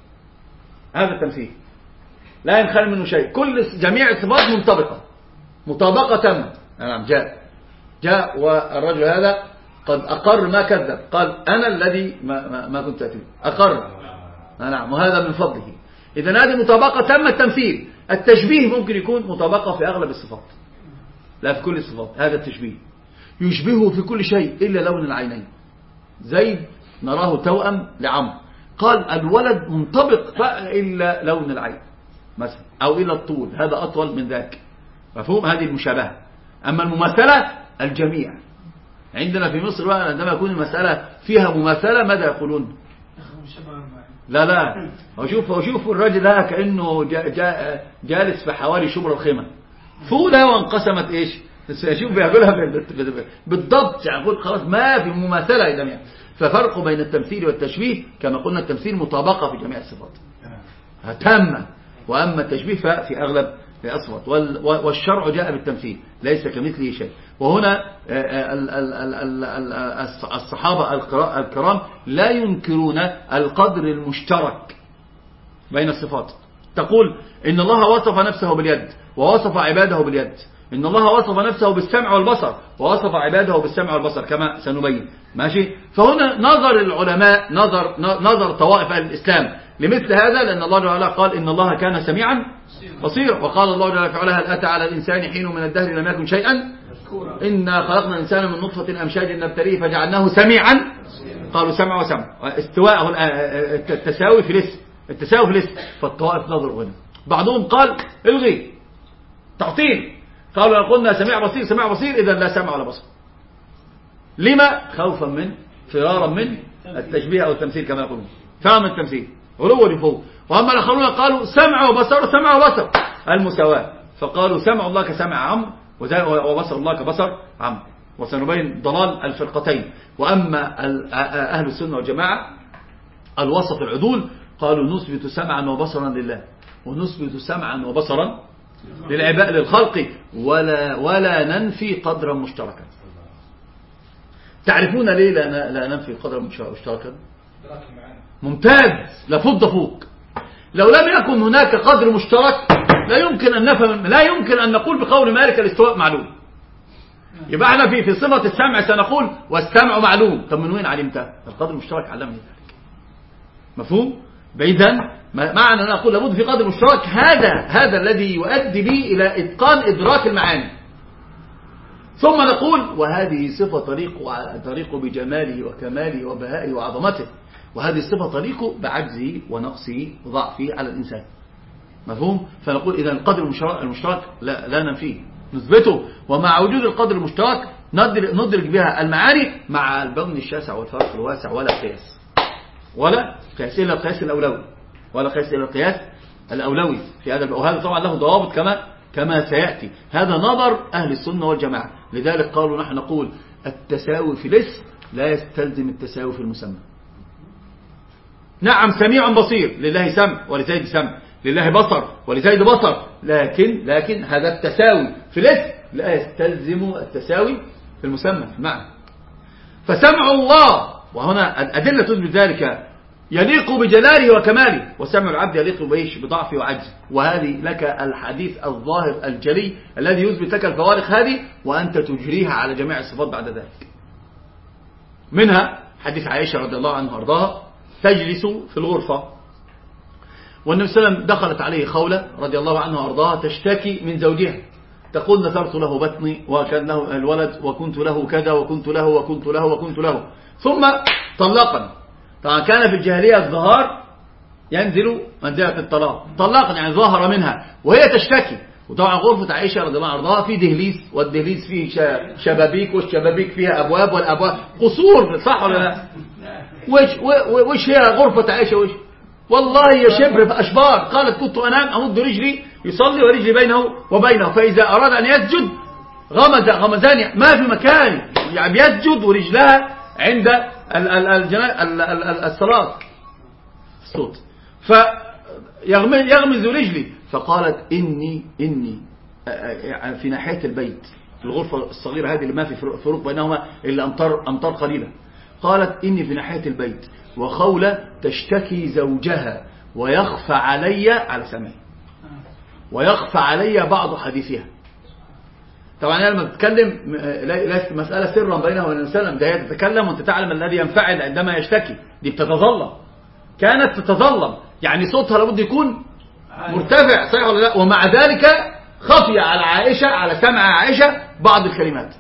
هذا التمثيل. لا ينخل منه شيء. كل جميع الصفات منطبقة. مطابقة. تامة نعم جاء. جاء والرجل هذا قد أقر ما كذب. قال أنا الذي ما, ما, ما كنت أتي. أقر. نعم وهذا من فضله. إذا هذه مطابقة. تم التمثيل. التشبيه ممكن يكون مطابقة في أغلب الصفات. لا في كل الصفات. هذا التشبيه. يشبهه في كل شيء إلا لون العينين. زيد نراه توأم لعمر قال الولد منطبق إلا لون العين. مثلا. أو إلا الطول. هذا أطول من ذاك. مفهوم؟ هذه المشابهة. أما المماثلة الجميع. عندنا في مصر بقى عندما يكون المسألة فيها مماثلة ماذا يقولون؟ لا لا. وشوف وشوف الراجل ده كأنه جا جا جالس في حوالي شبر الخيمة. فولها وانقسمت إيش؟ شوف بيعملها بالضبط يعني يقول خلاص ما في مماثلة يا جميع ففرق بين التمثيل والتشبيه كما قلنا التمثيل مطابقة في جميع الصفات. تامة وأما التشبيه ففي أغلب الصفات والشرع جاء بالتمثيل ليس كمثله شيء. وهنا الصحابة الكرام لا ينكرون القدر المشترك بين الصفات. تقول إن الله وصف نفسه باليد ووصف عباده باليد. إن الله وصف نفسه بالسمع والبصر ووصف عباده بالسمع والبصر كما سنبين. ماشي؟ فهنا نظر العلماء نظر نظر طوائف الإسلام لمثل هذا لأن الله تعالى قال إن الله كان سميعا بصيرا. وقال الله جل وعلا هل أتى على الإنسان حين من الدهر لم يكن شيئا؟ إنا خلقنا الإنسان من نطفة أمشاج نبتليه فجعلناه سميعا. قالوا سمع وسمع. استواءه التساوي في الاسم التساوي في الاسم. فالطوائف نظروا هنا. بعضهم قال الغي تعطيل. قالوا لو قلنا سميع بصير سميع بصير إذا لا سمع ولا بصر. لما؟ خوفا من فرارا من التشبيه أو التمثيل كما يقولون. فهم التمثيل. علوا لفوق وأما الآخرون قالوا سمع وبصر سمع وبصر المساواة. فقالوا سمع الله كسمع عمرو وبصر الله كبصر عمرو. وسنبين ضلال الفرقتين. وأما أهل السنة والجماعة الوسط العدول قالوا نثبت سمعا وبصرا لله. ونثبت سمعا وبصرا للعباء للخلق ولا, ولا ننفي قدرا مشتركا. تعرفون ليه لا, لا ننفي قدرا مشتركا؟ ممتاز لفض فوق. لو لم يكن هناك قدر مشترك لا يمكن أن نفهم لا يمكن أن نقول بقول مالك الاستواء معلوم. يبقى إحنا في في صفة السمع سنقول والسمع معلوم. طب من وين علمت؟ القدر المشترك علمني ذلك. مفهوم؟ بعيدا معنى أن أقول لابد في قدر مشترك هذا هذا الذي يؤدي بي إلى إتقان إدراك المعاني. ثم نقول وهذه صفة طريق طريق بجماله وكماله وبهائه وعظمته. وهذه الصفة تليق بعجزه ونقصه وضعفه على الإنسان. مفهوم؟ فنقول إذا القدر المشترك لا, لا ننفيه نثبته. ومع وجود القدر المشترك ندرك بها المعاني مع البون الشاسع والفرق الواسع ولا قياس. ولا قياس إلا القياس الأولوي ولا قياس إلا القياس الأولوي في هذا وهذا طبعا له ضوابط كما كما سيأتي. هذا نظر أهل السنة والجماعة. لذلك قالوا نحن نقول التساوي في الاسم لا يستلزم التساوي في المسمى. نعم سميع بصير. لله سمع ولزيد سمع لله بصر ولزيد بصر. لكن لكن هذا التساوي في الاسم لا يستلزم التساوي في المسمى. في المعنى فسمع الله وهنا الأدلة تثبت ذلك. يليق بجلاله وكماله وسمع العبد يليق بإيش؟ بضعفه وعجزه وهذه لك الحديث الظاهر الجلي الذي يثبت لك الفوارق هذه وأنت تجريها على جميع الصفات بعد ذلك. منها حديث عائشة رضي الله عنها وأرضاها تجلس في الغرفة. والنبي صلى الله عليه وسلم دخلت عليه خولة رضي الله عنها وأرضاها تشتكي من زوجها. تقول نثرت له بطني وكان له الولد وكنت له كذا وكنت له وكنت له وكنت له. ثم طلقني طبعا كان في الجاهلية الظهار ينزل منزلة الطلاق. طلقني يعني ظهر منها وهي تشتكي. وطبعا غرفة عائشة رضي الله عنها في دهليز والدهليز فيه شبابيك والشبابيك فيها أبواب والأبواب قصور صح ولا لا؟ وش, وش هي غرفة عائشة؟ وش؟ والله يا شبر في أشبار. قالت كنت أنام أمد رجلي يصلي ورجلي بينه وبينه. فإذا أراد أن يسجد غمز غمزان ما في مكان. يعني يسجد ورجلها عند الصلاة الصوت. فيغمز رجلي. فقالت إني إني يعني في ناحية البيت الغرفة الصغيرة هذه اللي ما في فروق بينهما إلا أمطار, أمطار قليلة. قالت إني في ناحية البيت وخولة تشتكي زوجها ويخفى علي على سمعي ويخفى علي بعض حديثها. طبعا لما تتكلم ليست مسألة سرا بينها وبين السلام. ده هي تتكلم وأنت تعلم الذي ينفعل عندما يشتكي. دي بتتظلم. كانت تتظلم. يعني صوتها لابد يكون مرتفع صحيح ولا لا؟ ومع ذلك خفي على عائشة على سمع عائشة بعض الكلمات.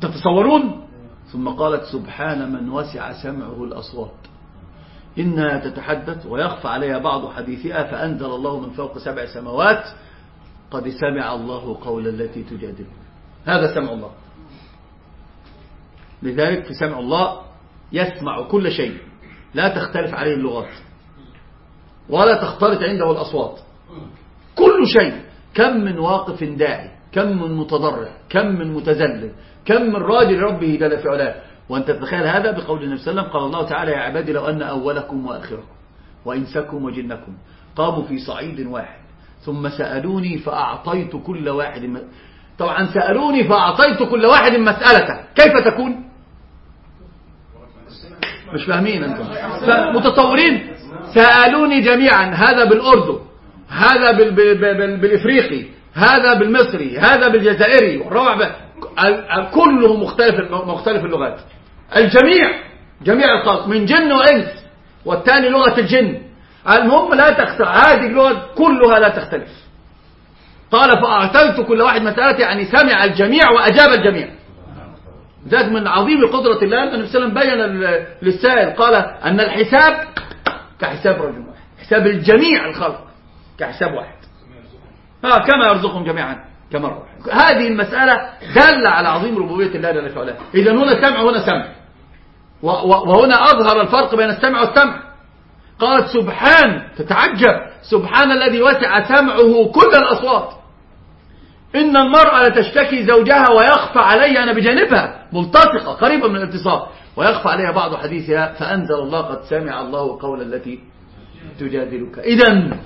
تتصورون؟ ثم قالت سبحان من وسع سمعه الأصوات. إنها تتحدث ويخفى عليها بعض حديثها فأنزل الله من فوق سبع سماوات قد سمع الله قول التي تجادل. هذا سمع الله. لذلك في سمع الله يسمع كل شيء. لا تختلف عليه اللغات. ولا تختلط عنده الأصوات. كل شيء. كم من واقف داعي كم من متضرع كم من متذلل كم من راجل ربه جل في علاه. وأنت تتخيل هذا بقول النبي صلى الله عليه وسلم قال الله تعالى يا عبادي لو أن أولكم وآخركم وإنسكم وجنكم قاموا في صعيد واحد. ثم سألوني فأعطيت كل واحد طبعا سألوني فأعطيت كل واحد مسألته كيف تكون؟ مش فاهمين أنتم. متصورين سألوني جميعا. هذا بالأردن هذا بالإفريقي هذا بالمصري هذا بالجزائري. والرابع كله مختلف مختلف اللغات. الجميع جميع الخلق من جن وإنس والثاني لغة الجن. المهم لا تختلف هذه اللغة كلها لا تختلف. قال فأعطيت كل واحد مسألة يعني سمع الجميع وأجاب الجميع. ذات من عظيم قدرة الله النبي صلى الله عليه وسلم بين للسائل قال أن الحساب كحساب رجل واحد حساب الجميع الخلق كحساب واحد. ها كما يرزقهم جميعا كمرة هذه المسألة دالة على عظيم ربوبية الله جل وعلا. إذا هنا سمع. وهنا سمع وهنا أظهر الفرق بين السمع والسمع. قالت سبحان تتعجب. سبحان الذي وسع سمعه كل الأصوات. إن المرأة لتشتكي زوجها ويخفى علي أنا بجانبها ملتصقة قريبة من الالتصاق ويخفى عليها بعض حديثها فأنزل الله قد سمع الله قول التي تجادلك. إذا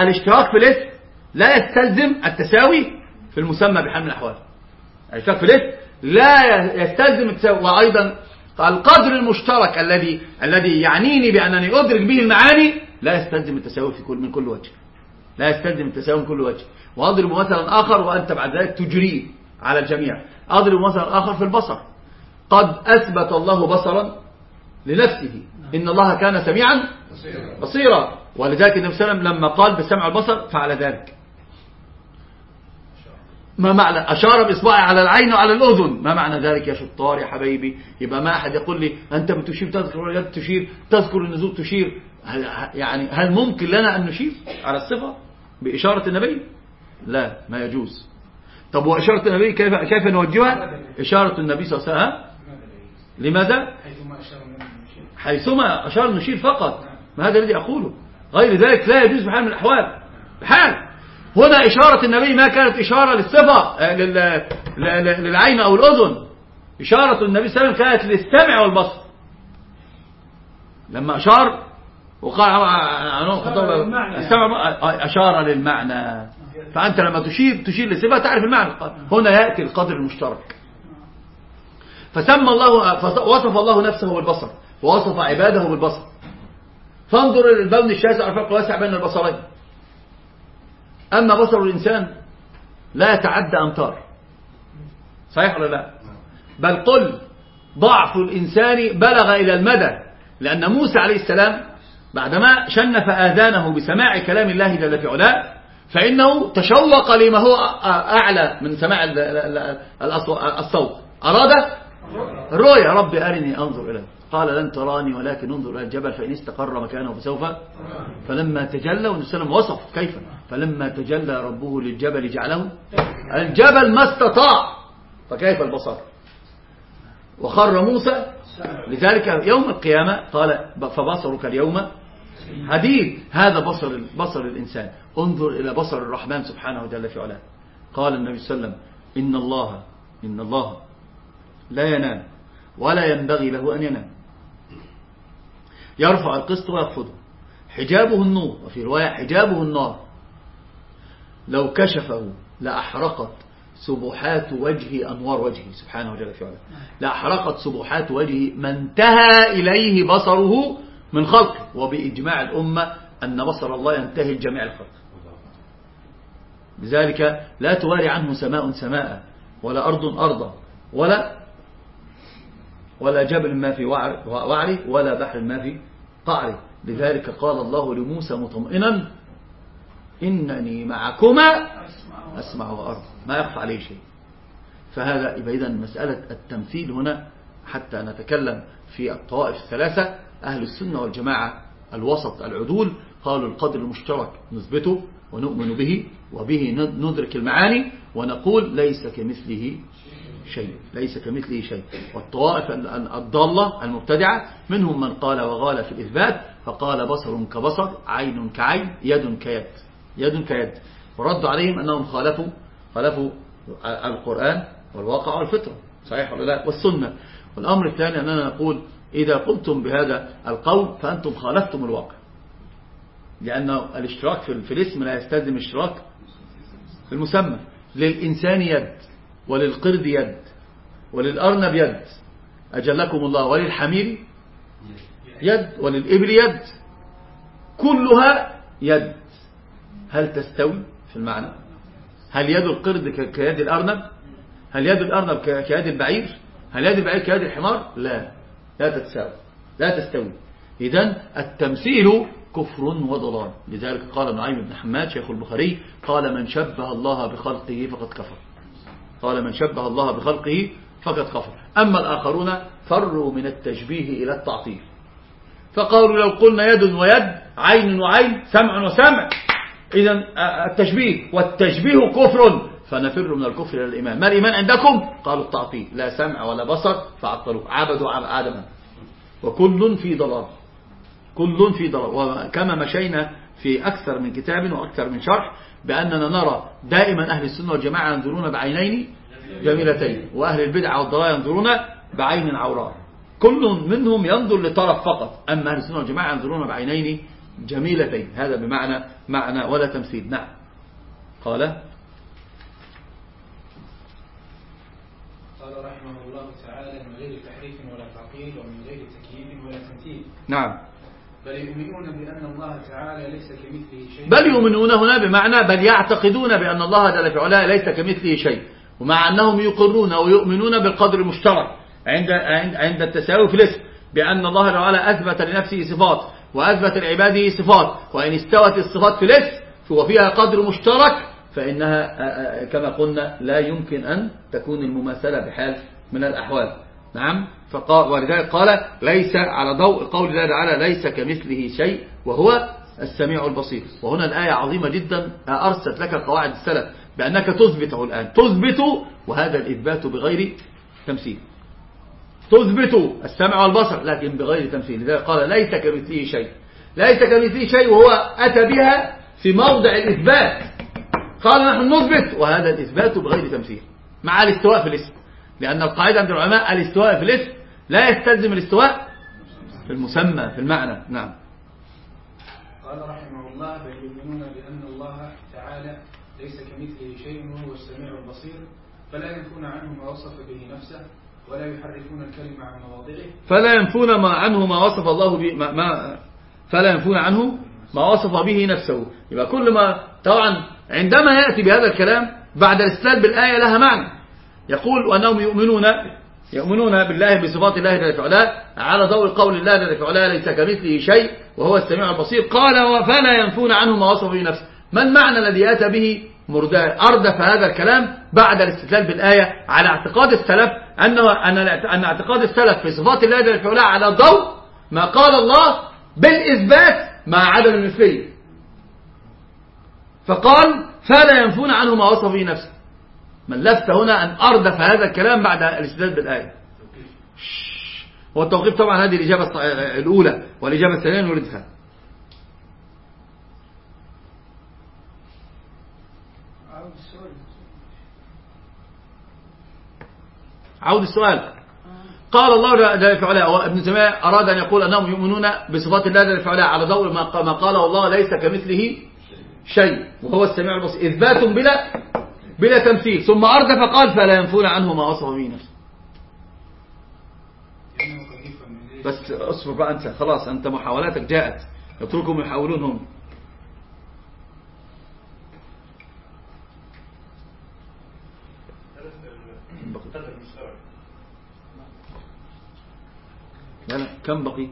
الاشتراك في الاسم لا يستلزم التساوي في المسمى بحال من الأحوال. الاشتراك في الاسم لا يستلزم التساوي وأيضا القدر المشترك الذي الذي يعنيني بأنني أدرك به المعاني لا يستلزم التساوي في كل من كل وجه. لا يستلزم التساوي من كل وجه. وأضرب مثلا آخر وأنت بعد ذلك تجريه على الجميع. أضرب مثلا آخر في البصر. قد أثبت الله بصرا لنفسه. إن الله كان سميعا بصيرا. ولذلك النبي صلى الله عليه وسلم لما قال بالسمع البصر فعل ذلك. ما معنى؟ أشار بإصبعه على العين وعلى الأذن. ما معنى ذلك يا شطار يا حبيبي يبقى ما أحد يقول لي أنت بتشير تذكر اليد تشير تذكر النزول تشير. هل يعني هل ممكن لنا أن نشير؟ على الصفة؟ بإشارة النبي؟ لا ما يجوز. طب وإشارة النبي كيف كيف نوجهها؟ إشارة النبي صلى الله عليه وسلم لماذا؟ حيثما أشار نشير. فقط. ما هذا الذي أقوله؟ غير ذلك لا يجوز بحال من الأحوال. بحال. هنا إشارة النبي ما كانت إشارة للصفة للعين أو الأذن. إشارة النبي صلى الله عليه وسلم كانت للسمع والبصر. لما أشار وقال السمع أشار للمعنى. فأنت لما تشير تشير للصفة تعرف المعنى. هنا يأتي القدر المشترك. فسمى الله وصف الله نفسه بالبصر ووصف عباده بالبصر. فانظر البون الشاسع الفرق الواسع بين البصرين. أما بصر الإنسان لا يتعدى أمتار صحيح ولا لا؟ بل قل ضعف الإنسان بلغ إلى المدى لأن موسى عليه السلام بعدما شنف آذانه بسماع كلام الله جل في علاه فإنه تشوق لما هو أعلى من سماع الصوت. أراد الرؤيا. ربي أرني أنظر إليه. قال لن تراني ولكن انظر إلى الجبل فإن استقر مكانه فسوف فلما تجلى والنبي وصف كيف؟ فلما تجلى ربه للجبل جعله الجبل ما استطاع فكيف البصر؟ وخر موسى لذلك يوم القيامة قال فبصرك اليوم حديد هذا بصر بصر الإنسان. انظر إلى بصر الرحمن سبحانه وتعالى في علاه. قال النبي صلى الله عليه وسلم إن الله إن الله لا ينام ولا ينبغي له أن ينام. يرفع القسط ويخفضه حجابه النور وفي رواية حجابه النار. لو كشفه لأحرقت سبحات وجهه أنوار وجهه سبحانه وتعالى في علاه. لأحرقت سبحات وجهه ما انتهى إليه بصره من خلقه. وبإجماع الأمة أن بصر الله ينتهي لجميع الخلق. لذلك لا تواري عنه سماء سماء ولا أرض أرضا ولا ولا جبل ما في وعره ولا بحر ما في قعره لذلك قال الله لموسى مطمئنا إنني معكما أسمع وأرى ما يخفى عليه شيء. فهذا إذا مسألة التمثيل هنا حتى نتكلم في الطوائف الثلاثة. أهل السنة والجماعة الوسط العدول قالوا القدر المشترك نثبته ونؤمن به وبه ندرك المعاني ونقول ليس كمثله شيء ليس كمثله شيء. والطوائف الضالة المبتدعة منهم من قال وغال في الإثبات فقال بصر كبصر عين كعين يد كيد. يد كيد. ورد عليهم أنهم خالفوا خالفوا القرآن والواقع والفطرة. صحيح ولا لا؟ والسنة. والأمر الثاني أننا نقول إذا قلتم بهذا القول فأنتم خالفتم الواقع. لأن الاشتراك في الاسم لا يستلزم اشتراك في المسمى. للإنسان يد. وللقرد يد وللأرنب يد. أجلكم الله وللحمير يد وللإبل يد. كلها يد. هل تستوي في المعنى؟ هل يد القرد كيد الأرنب؟ هل يد الأرنب كيد البعير؟ هل يد البعير كيد الحمار؟ لا لا تتساوي لا تستوي. إذا التمثيل كفر وضلال. لذلك قال نعيم بن حماد شيخ البخاري قال من شبه الله بخلقه فقد كفر. قال من شبه الله بخلقه فقد كفر. أما الآخرون فروا من التشبيه إلى التعطيل. فقالوا لو قلنا يد ويد عين وعين سمع وسمع. إذا التشبيه. والتشبيه كفر. فنفر من الكفر إلى الإيمان. ما الإيمان عندكم؟ قالوا التعطيل. لا سمع ولا بصر فعطلوا عبدوا آدما وكل في ضلال. كل في ضلال. وكما مشينا في أكثر من كتاب وأكثر من شرح بأننا نرى دائما أهل السنة والجماعة ينظرون بعينين جميلتين وأهل البدع والضلال ينظرون بعين عوراء كل منهم ينظر لطرف فقط أما أهل السنة والجماعة ينظرون بعينين جميلتين. هذا بمعنى معنى ولا تمثيل. نعم. قال قال رحمه الله تعالى من غير تحريف ولا تعطيل ومن غير تكييف ولا تمثيل. نعم. بل يؤمنون بأن الله تعالى ليس كمثله شيء. بل يؤمنون هنا بمعنى بل يعتقدون بأن الله جل في علاه ليس كمثله شيء. ومع أنهم يقرون ويؤمنون بالقدر المشترك عند عند التساوي في الاسم. بأن الله تعالى أثبت لنفسه صفات وأثبت لعباده صفات. وإن استوت الصفات في الاسم وفيها قدر مشترك فإنها كما قلنا لا يمكن أن تكون المماثلة بحال من الأحوال. نعم. فقال ولذلك قال ليس على ضوء قول الله تعالى ليس كمثله شيء وهو السميع البصير. وهنا الآية عظيمة جدا. أرست لك قواعد السلف بأنك تثبته الآن. تثبت وهذا الإثبات بغير تمثيل. تثبت السمع والبصر لكن بغير تمثيل. لذلك قال ليس كمثله شيء. ليس كمثله شيء وهو أتى بها في موضع الإثبات. قال نحن نثبت وهذا الإثبات بغير تمثيل. مع الاستواء في الاسم. لأن القاعدة عند العلماء الاستواء في الاسم لا يستلزم الاستواء في المسمى في المعنى. نعم. قال رحمه الله بل يؤمنون بأن الله تعالى ليس كمثله شيء وهو السميع البصير فلا ينفون عنه ما وصف به نفسه ولا يحرفون الكلمة عن مواضعه. فلا ينفون ما عنه ما وصف الله به ما, ما فلا ينفون عنه ما وصف به نفسه. يبقى كل ما طبعا عندما يأتي بهذا الكلام بعد الاستدلال بالآية لها معنى. يقول وأنهم يؤمنون يؤمنون بالله بصفات الله جل في علاه على ضوء قول الله جل في علاه ليس كمثله شيء وهو السميع البصير. قال فلا ينفون عنه ما وصف به نفسه. ما المعنى الذي أتى به أردف هذا الكلام بعد الاستدلال بالآية على اعتقاد السلف؟ أن أن اعتقاد السلف في صفات الله جل في علاه على ضوء ما قال الله بالإثبات مع عدم المثلية. فقال فلا ينفون عنه ما وصف به نفسه. من لفت هنا أن أردف هذا الكلام بعد الاستدلال بالآية. هو التوقيف طبعا هذه الإجابة الأولى والإجابة الثانية نريدها عود السؤال. قال الله جل في علاه ابن تيمية أراد أن يقول أنهم يؤمنون بصفات الله جل في علاه على ضوء ما قاله الله ليس كمثله شيء وهو السميع البصير. إثبات بلا بلا تمثيل. ثم أردف قال فلا ينفون عنه ما وصف به نفسه. بس اصبر بقى أنت. خلاص أنت محاولاتك جاءت. يتركهم يحاولون هم لا لا كم بقي؟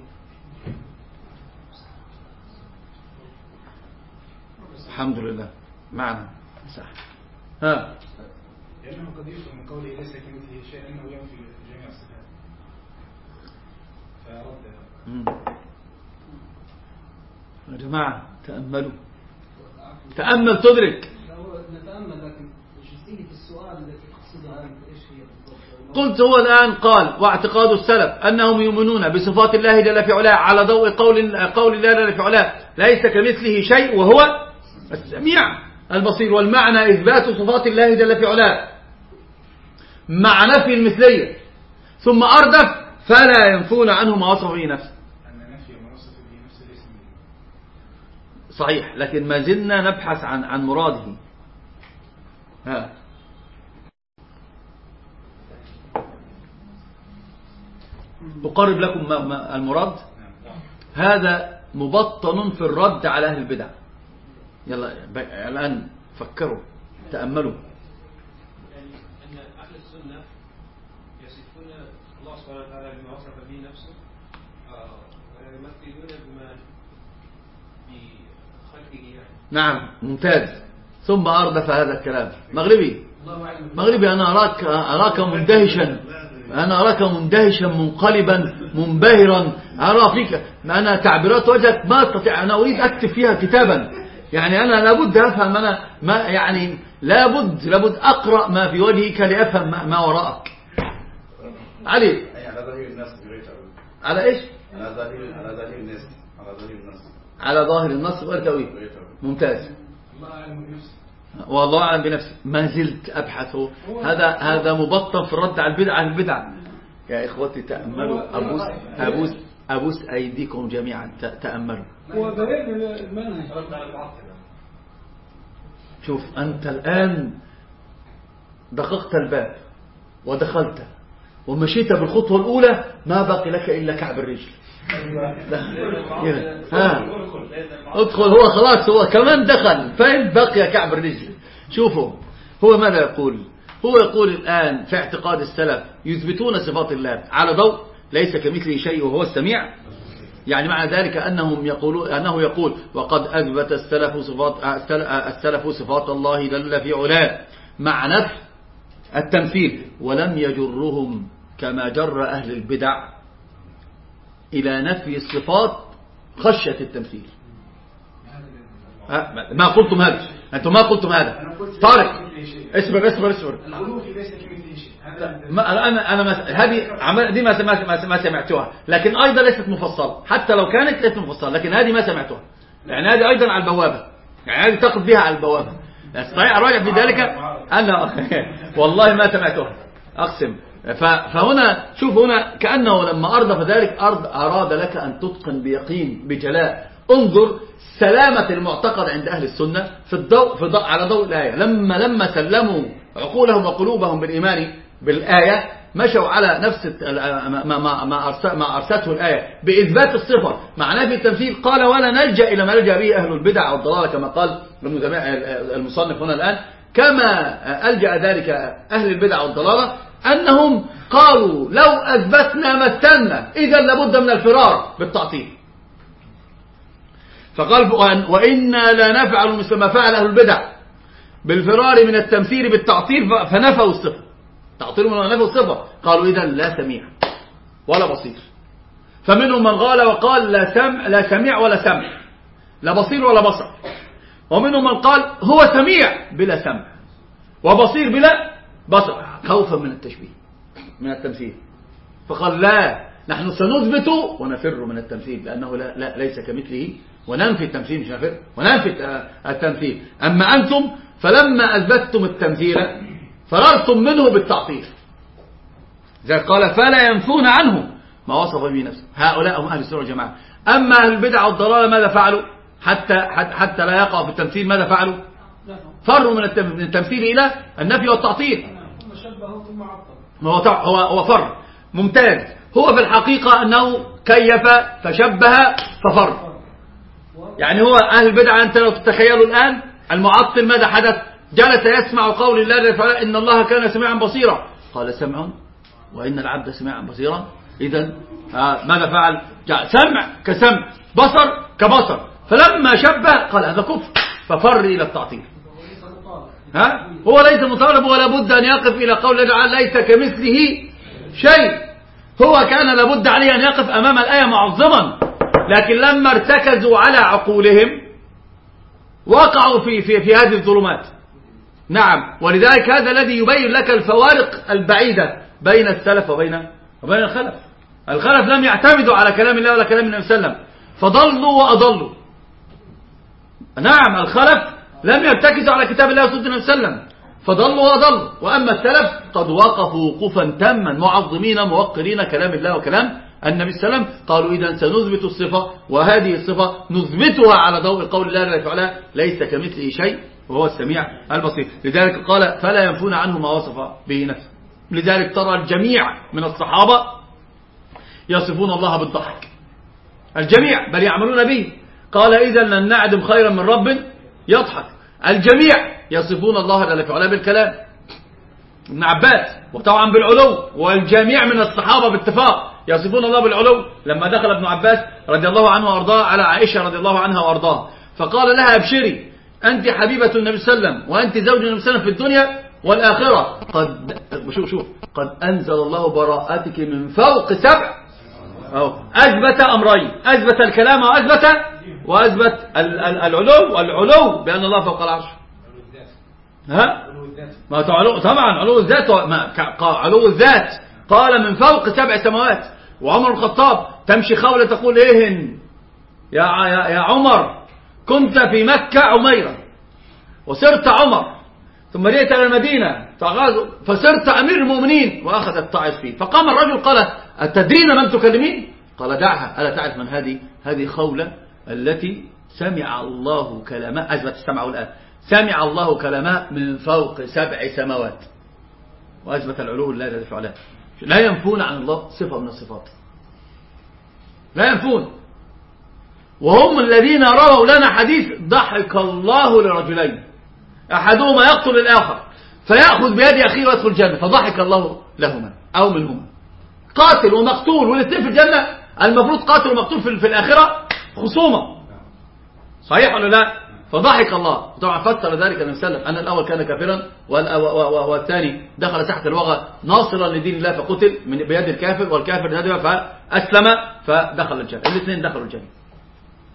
الحمد لله. معنا. صح. ها. لأنه قد يفهم من قوله ليس كمثله شيء أنه ينفي جميع الصفات. فرد يا جماعة تأملوا. تأمل تدرك. نتأمل لكن جزئية السؤال التي تقصدها أنت إيش هي بالضبط؟ قلت هو الآن قال واعتقاد السلف أنهم يؤمنون بصفات الله جل في علاه على ضوء قول قول الله جل في علاه ليس كمثله شيء وهو السميع. البصير والمعنى إثبات صفات الله جل في علاه. مع نفي المثلية. ثم أردف فلا ينفون عنه ما وصف به نفسه. صحيح لكن ما زلنا نبحث عن عن مراده. ها. أقرب لكم ما- ما- المراد؟ هذا مبطن في الرد على أهل البدع. يلا الآن فكروا تأملوا. يعني أن أهل السنة يصفون الله سبحانه وتعالى بما وصف به نفسه آه، ويمثلون بما بخلقه يعني. نعم ممتاز. ثم أردف هذا الكلام. مغربي؟ مغربي أنا أراك أراك مندهشا. أنا أراك مندهشا منقلبا منبهرا. أرى فيك أنا تعبيرات وجهك ما أستطيع أنا أريد أكتب فيها كتابا. يعني أنا لابد أفهم أنا ما يعني لابد لابد أقرأ ما في وجهك لأفهم ما, ما وراءك. علي. على بغير تأويل على إيش؟ على ظاهر على ظاهر النص على ظاهر النص. على ظاهر النص غير تأويل ممتاز. والله أعلم بنفسي. ما زلت أبحث. هذا هذا مبطن في الرد على البدع على البدع. يا إخوتي تأملوا أبوس أبوس. أبوس أيديكم جميعا تأملوا. شوف أنت الآن دققت الباب ودخلت ومشيت بالخطوة الأولى ما بقي لك إلا كعب الرجل. ها. ادخل هو خلاص هو كمان دخل. فين بقي كعب الرجل؟ شوفوا هو ماذا يقول؟ هو يقول الآن في اعتقاد السلف يثبتون صفات الله على ضوء ليس كمثله شيء وهو السميع. يعني معنى ذلك أنهم يقولون أنه يقول وقد أثبت السلف صفات السلف صفات الله جل في علاه. مع نفي التمثيل. ولم يجرهم كما جر أهل البدع إلى نفي الصفات خشية التمثيل. ما قلتم هذا؟ أنتم ما قلتم هذا. طارق. اصبر اصبر اصبر ما أنا أنا هذه دي ما ما سمعتوها. لكن أيضا ليست مفصلة. حتى لو كانت ليست مفصلة لكن هذه ما سمعتوها. يعني هذه أيضا على البوابة. يعني هذه تقف بها على البوابة. استطيع الراجع في ذلك. أنا والله ما سمعتها أقسم. فهنا شوف هنا كأنه لما اردف ذلك أرد أراد لك أن تتقن بيقين بجلاء. انظر سلامة المعتقد عند أهل السنة في الضوء, في ضوء على ضوء الآية. لما لما سلموا عقولهم وقلوبهم بالإيمان بالآية مشوا على نفس الت- ما, ما, ما, أرس- ما أرسته الآية بإثبات الصفة. معناه في التمثيل قال ولا نلجأ إلى ما لجأ به أهل البدع والضلالة كما قال المصنف هنا الآن. كما ألجأ ذلك أهل البدع والضلالة أنهم قالوا لو أثبتنا مثلنا إذا لابد من الفرار بالتعطيل. فقال وإنا لا نفعل مثل ما فعل أهل البدع. بالفرار من التمثيل بالتعطيل فنفوا الصفة. تعطيل من نفوا الصفة قالوا إذا لا سميع ولا بصير. فمنهم من قال وقال لا سمع لا سميع ولا سمع. لا بصير ولا بصر. ومنهم من قال هو سميع بلا سمع. وبصير بلا بصر. خوفا من التشبيه من التمثيل. فقال لا نحن سنثبت ونفر من التمثيل لأنه لا, لا ليس كمثله. وننفي التمثيل مش نفر. وننفي التمثيل. أما أنتم فلما أثبتتم التمثيل فررتم منه بالتعطيل. ذلك قال فلا ينفون عنه ما وصف به نفسه. هؤلاء هم أهل السنة والجماعة. أما أهل البدع والضلالة ماذا فعلوا؟ حتى, حتى, لا يقع في التمثيل ماذا فعلوا؟ فروا من التم- من التمثيل إلى النفي والتعطيل. هو هو هو فر. ممتاز. هو في الحقيقة أنه كيف فشبه ففر. يعني هو أهل البدعة أنت لو تتخيلوا الآن المعطل ماذا حدث؟ جلس يسمع قول الله جل وعلا إن الله كان سميعا بصيرا. قال سمع وإن العبد سميعا بصيرا. إذا آه ماذا فعل؟ سمع كسمع بصر كبصر. فلما شبه قال هذا كفر. ففر إلى التعطيل. ها؟ هو ليس مطالب ولا بد أن يقف إلى قول الله ليس كمثله شيء. هو كان لابد عليه أن يقف أمام الآية معظما. لكن لما ارتكزوا على عقولهم وقعوا في, في, في هذه الظلمات. نعم. ولذلك هذا الذي يبين لك الفوارق البعيدة بين السلف وبين وبين الخلف. الخلف لم يعتمدوا على كلام الله ولا كلام النبي صلى الله عليه وسلم. فضلوا وأضلوا. نعم الخلف لم يرتكزوا على كتاب الله وسنة النبي صلى الله عليه وسلم. فضلوا وضلوا وأما السلف قد وقفوا وقوفا تاما معظمين موقرين كلام الله وكلام النبي صلى الله عليه وسلم. قالوا إذا سنثبت الصفة وهذه الصفة نثبتها على ضوء قول الله جل وعلا ليس كمثله شيء. وهو السميع البصير. لذلك قال فلا ينفون عنه ما وصف به نفسه. لذلك ترى الجميع من الصحابة يصفون الله بالضحك. الجميع بل يعملون به. قال إذا لن نعدم خيرا من رب يضحك. الجميع يصفون الله جل وعلا بالكلام. ابن عباس وطبعا بالعلو والجميع من الصحابة باتفاق يصفون الله بالعلو. لما دخل ابن عباس رضي الله عنه وأرضاه على عائشة رضي الله عنها وارضاها فقال لها ابشري. أنت حبيبة النبي صلى الله عليه وسلم وأنت زوج النبي صلى الله عليه وسلم في الدنيا والآخرة. قد شوف شوف. قد أنزل الله براءتك من فوق سبع. أو أثبت أمرين. أثبت الكلام وأثبت وأثبت ال- ال- العلو والعلو بأن الله فوق العرش. ها؟ ما علو طبعا علو الذات علو الذات. قال من فوق سبع سماوات. وعمر الخطاب تمشي خولة تقول إيه يا, يا, يا عمر. كنت في مكة عميرا وصرت عمر. ثم جئت إلى المدينة. فصرت أمير المؤمنين. وأخذت تعظ فيه. فقام الرجل قال أتدرين من تكلمين؟ قال دعها. ألا تعرف من هذه؟ هذه خولة التي سمع الله كلامها. أثبت استمعوا الآن. سمع الله كلامها من فوق سبع سماوات. وأثبت العلو لا يدفع لا ينفون عن الله صفة من الصفات. لا ينفون. وهم الذين رووا لنا حديث ضحك الله لرجلين. أحدهما يقتل الآخر فيأخذ بيد أخيه ويدخل الجنة فضحك الله لهما أو منهما. قاتل ومقتول والاثنين في الجنة المفروض قاتل ومقتول في الآخرة خصومة. صحيح ولا لا؟ فضحك الله. طبعا فسر ذلك النبي صلى الله عليه وسلم أن الأول كان كافرا والثاني دخل تحت الوغى ناصرا لدين الله فقتل من بيد الكافر والكافر ندم فأسلم فدخل الجنة. الاثنين دخلوا الجنة.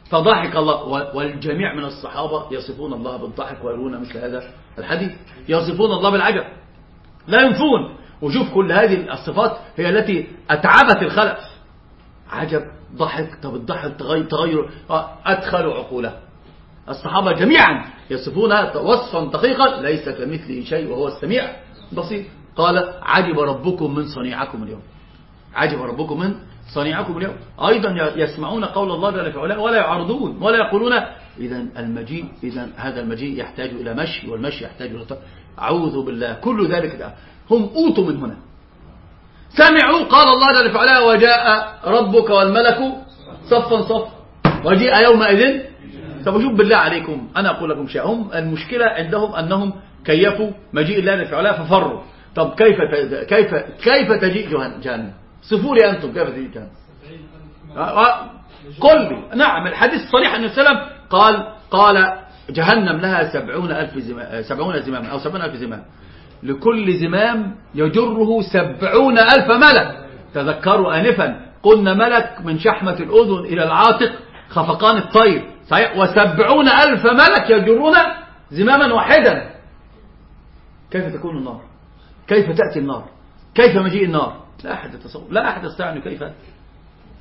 فضحك الله. والجميع من الصحابة يصفون الله بالضحك ويرون مثل هذا الحديث. يصفون الله بالعجب. لا ينفون. وشوف كل هذه الصفات هي التي أتعبت الخلق. عجب ضحك. طب الضحك تغير, تغير. أدخلوا عقوله. الصحابة جميعا يصفونها وصفا دقيقا. ليس كمثله شيء وهو السميع بسيط قال عجب ربكم من صنيعكم اليوم. عجب ربكم من صنيعكم اليوم. أيضا يسمعون قول الله جل في ولا يعرضون ولا يقولون إذا المجيء إذا هذا المجيء يحتاج إلى مشي والمشي يحتاج إلى أعوذ بالله. كل ذلك ده. هم أوتوا من هنا. سمعوا قال الله جل في وجاء ربك والملك صفا صفا. وجيء يومئذ. طب شوف بالله عليكم. أنا أقول لكم شيء. هم المشكلة عندهم أنهم كيفوا مجيء الله جل في ففروا. طب كيف كيف كيف تجيء جهنم؟ صفوا لي أنتم كيف تجيء جهنم قل لي. نعم الحديث الصريح أن السلام قال قال جهنم لها سبعون ألف زمام سبعون زمام أو سبعون ألف زمام لكل زمام يجره سبعون ألف ملك. تذكروا آنفا قلنا ملك من شحمة الأذن إلى العاتق خفقان الطير. صحيح؟ وسبعون ألف ملك يجرون زماما واحدا. كيف تكون النار؟ كيف تأتي النار؟ كيف مجيء النار؟ لا أحد يتصور لا أحد يستطيع كيف؟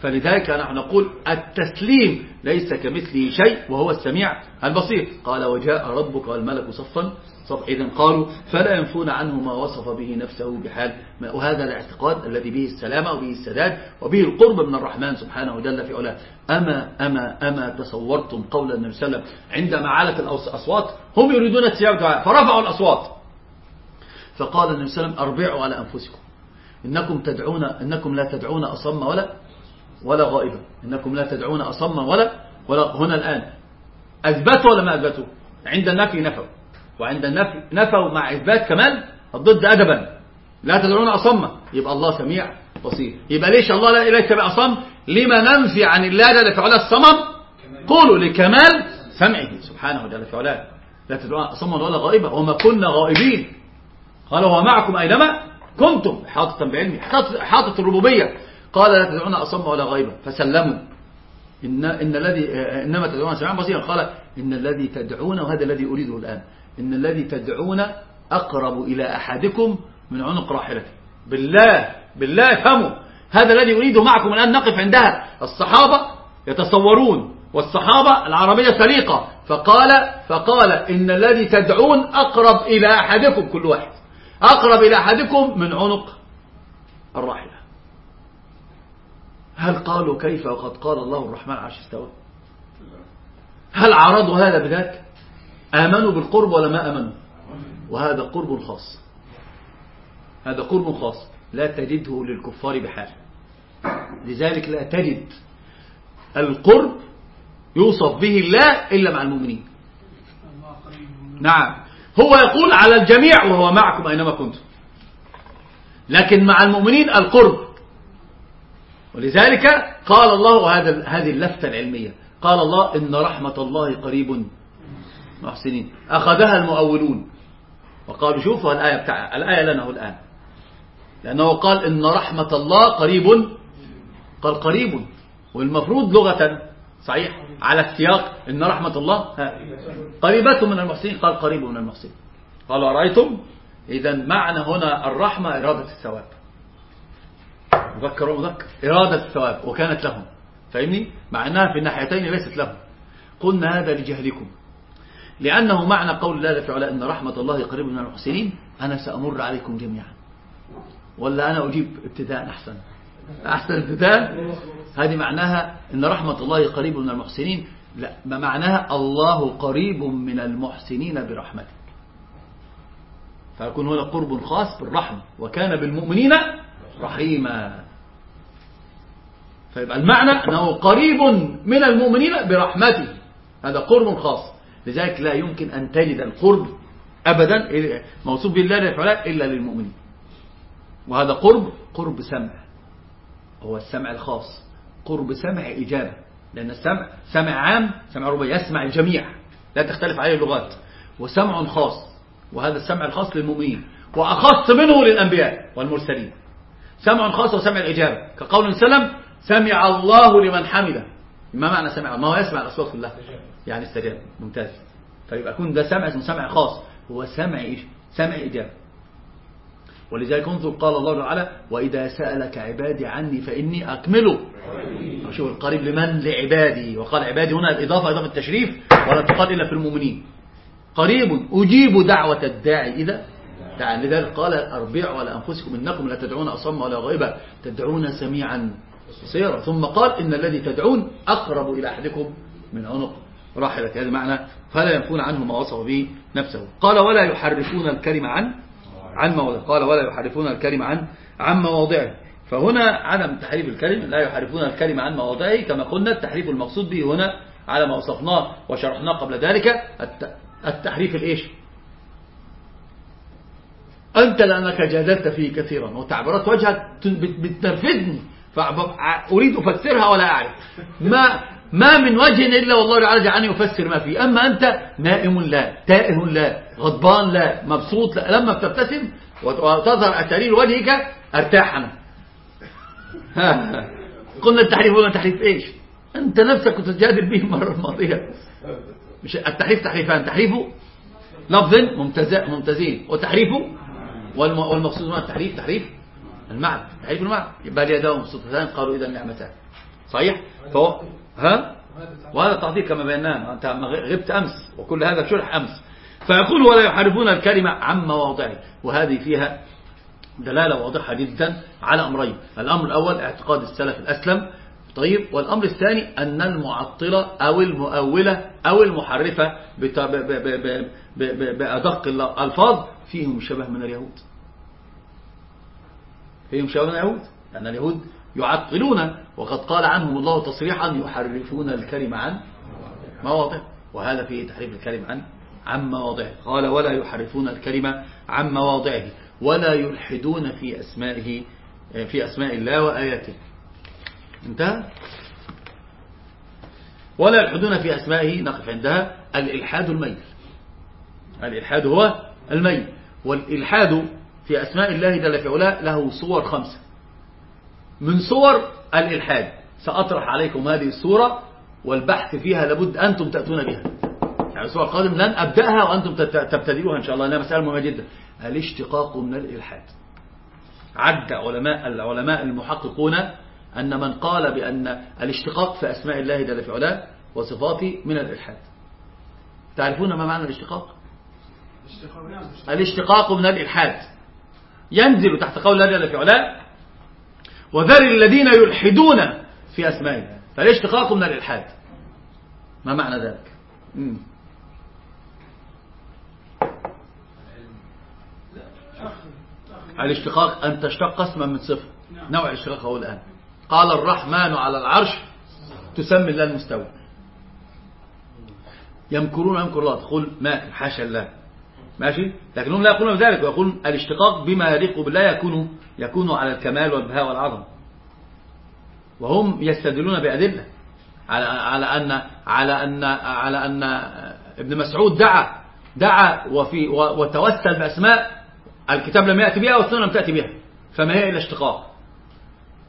فلذلك نحن نقول التسليم ليس كمثله شيء وهو السميع البصير. قال وجاء ربك والملك صفا صف إذن قالوا فلا ينفون عنه ما وصف به نفسه بحال وهذا الاعتقاد الذي به السلامة وبه السداد وبه القرب من الرحمن سبحانه وجل في علاه. أما, أما, أما تصورتم قول النبي صلى الله عليه وسلم عندما علت الأصوات هم يريدون السياق فرفعوا الأصوات. فقال النبي صلى الله عليه وسلم أربعوا على أنفسكم. إنكم تدعون إنكم لا تدعون أصم ولا ولا غائبا إنكم لا تدعون أصم ولا ولا هنا الآن. أثبتوا ولا ما أثبتوا؟ عند النفي نفوا. وعند النفي نفوا مع إثبات كمان الضد أدبا. لا تدعون أصم. يبقى الله سميع بصير. يبقى ليش الله لا ليس بأصم؟ لما ننفي عن الله جل في علاه الصمم؟ قولوا لكمال سمعه سبحانه جل في لا تدعون أصم ولا غائبا وما كنا غائبين. قال هو معكم أينما كنتم حاطة بعلمي حاطة الربوبية. قال لا تدعون أصم ولا غائبا فسلموا. إن, إن الذي إنما تدعون سمعا بصيرا. قال إن الذي تدعون وهذا الذي أريده الآن. إن الذي تدعون أقرب إلى أحدكم من عنق راحلته. بالله بالله افهموا. هذا الذي أريده معكم الآن نقف عندها. الصحابة يتصورون والصحابة العربية سليقة. فقال فقال إن الذي تدعون أقرب إلى أحدكم كل واحد. أقرب إلى أحدكم من عنق الراحلة هل قالوا كيف وقد قال الله الرحمن عرش استوى؟ هل عرضوا هذا بذاك؟ آمنوا بالقرب ولا ما آمنوا؟ وهذا قرب خاص. هذا قرب خاص. لا تجده للكفار بحال. لذلك لا تجد القرب يوصف به الله إلا مع المؤمنين. نعم. هو يقول على الجميع وهو معكم أينما كنتم. لكن مع المؤمنين القرب. ولذلك قال الله هذا هذه اللفتة العلمية. قال الله إن رحمة الله قريب. محسنين. أخذها المؤولون. وقالوا شوفوا الآية بتاع الآية لنا الآن. لأنه قال إن رحمة الله قريب. قال قريب. والمفروض لغة صحيح. على السياق إن رحمة الله قريبة من المحسنين. قال قريب من المحسنين. قالوا أرأيتم؟ إذا معنى هنا الرحمة إرادة الثواب. مذكر ومذكر. إرادة الثواب وكانت لهم. فاهمني؟ مع أنها في الناحيتين ليست لهم. قلنا هذا لجهلكم. لأنه معنى قول الله في علاء إن رحمة الله قريب من المحسنين. أنا سأمر عليكم جميعا. ولا أنا أجيب ابتداء أحسن. أحسن ابتداء؟ هذه معناها إن رحمة الله قريب من المحسنين. لا ما معناها الله قريب من المحسنين برحمته فيكون هنا قرب خاص بالرحمة وكان بالمؤمنين رحيما. فيبقى المعنى أنه قريب من المؤمنين برحمته. هذا قرب خاص. لذلك لا يمكن أن تجد القرب أبدا موصوف بالله للفعلاء إلا للمؤمنين. وهذا قرب قرب سمع. هو السمع الخاص. قرب سمع إجابة. لأن السمع سمع عام سمع ربع يسمع الجميع. لا تختلف عليه اللغات. وسمع خاص. وهذا السمع الخاص للمؤمنين. وأخص منه للأنبياء والمرسلين. سمع خاص وسمع الإجابة. كقول سلم سمع الله لمن حمده. ما معنى سمع ما هو يسمع الأصوات كلها يعني استجاب. ممتاز. فيبقى يكون ده سمع اسمه سمع خاص. هو سمع إيش سمع إجابة. ولذلك انظر قال الله تعالى وإذا سألك عبادي عني فإني أكمله شوف القريب لمن؟ لعبادي. وقال عبادي هنا الإضافة إضافة التشريف ولا تقال إلا في المؤمنين. قريب أجيب دعوة الداعي. إذا دعا. لذلك قال أربعوا على أنفسكم إنكم لا تدعون أصم ولا غيبا تدعون سميعا بصيرا. ثم قال إن الذي تدعون أقرب إلى أحدكم من عنق. راحلة هذا معنى فلا ينفون عنه ما وصف به نفسه. قال ولا يحرفون الكلمة عن عن مواضعه قال ولا يحرفون الكلمة عن عن مواضعه. فهنا عدم تحريف الكلمة لا يحرفون الكلمة عن مواضعه كما قلنا التحريف المقصود به هنا على ما وصفناه وشرحناه قبل ذلك التحريف الإيش؟ أنت لأنك جادلت فيه كثيرا وتعبيرات وجهك بتنرفزني فأريد أفسرها ولا أعرف. ما ما من وجه إلا والله تعالى جعلني أفسر ما فيه. أما أنت نائم لا تائه لا غضبان لا مبسوط لا لما بتبتسم وتظهر أساليل وجهك أرتاح أنا قلنا التحريف ولا تحريف إيش؟ أنت نفسك كنت تجادل به المرة الماضية. مش التحريف تحريفان تحريفه لفظ ممتاز ممتازين وتحريفه والمقصود من التحريف تحريف المعنى. تحريف المعنى. يبقى اليدان مبسوطتان قالوا إذا النعمتان صحيح؟ فهو ها؟ وهذا تعطيل كما بيناه أنت غبت أمس وكل هذا شرح أمس. فيقول ولا يحرفون الكلمة عن مواضعه. وهذه فيها دلالة واضحة جدا على أمرين. الأمر الأول اعتقاد السلف الأسلم. طيب والأمر الثاني أن المعطلة أو المؤولة أو المحرفة بأدق الألفاظ فيهم شبه من اليهود. فيهم شبه من اليهود؟ لأن اليهود يعطلون وقد قال عنهم الله تصريحا يحرفون الكلمة عن مواضع. وهذا فيه تحريف الكلمة عن عن مواضعه قال ولا يحرفون الكلمة عن مواضعه ولا يلحدون في أسمائه في أسماء الله وآياته. انتهى. ولا يلحدون في أسمائه نقف عندها. الإلحاد الميل الإلحاد هو الميل والإلحاد في أسماء الله جل في علاه له صور خمسة. من صور الإلحاد. سأطرح عليكم هذه الصورة والبحث فيها لابد أنتم تأتون بها. يعني الأسبوع القادم لن أبدأها وأنتم تبتدئوها إن شاء الله. لأنها مسألة مهمة جدا. الاشتقاق من الإلحاد. عد علماء العلماء المحققون أن من قال بأن الاشتقاق في أسماء الله جل في علاه وصفاته من الإلحاد. تعرفون ما معنى الاشتقاق؟ الاشتقاق من الإلحاد. ينزل تحت قول الله جل في علاه وذر الذين يلحدون في أسمائه. فالاشتقاق من الإلحاد؟ ما معنى ذلك؟ مم. الاشتقاق أن تشتق اسما من صفة نوع الاشتقاق هو الآن. قال الرحمن على العرش تسمي الله المستوى. يمكرون يمكر الله تقول ما حاشا الله. ماشي؟ لكنهم لا يقولون ذلك ويقولون الاشتقاق بما يليق بالله يكون يكون على الكمال والبهاء والعظمه وهم يستدلون بأدلة على على أن على أن على أن ابن مسعود دعا دعا وفي وتوسل بأسماء. الكتاب لم يأتي بها والسنة لم تأتي بها. فما هي إلا اشتقاق.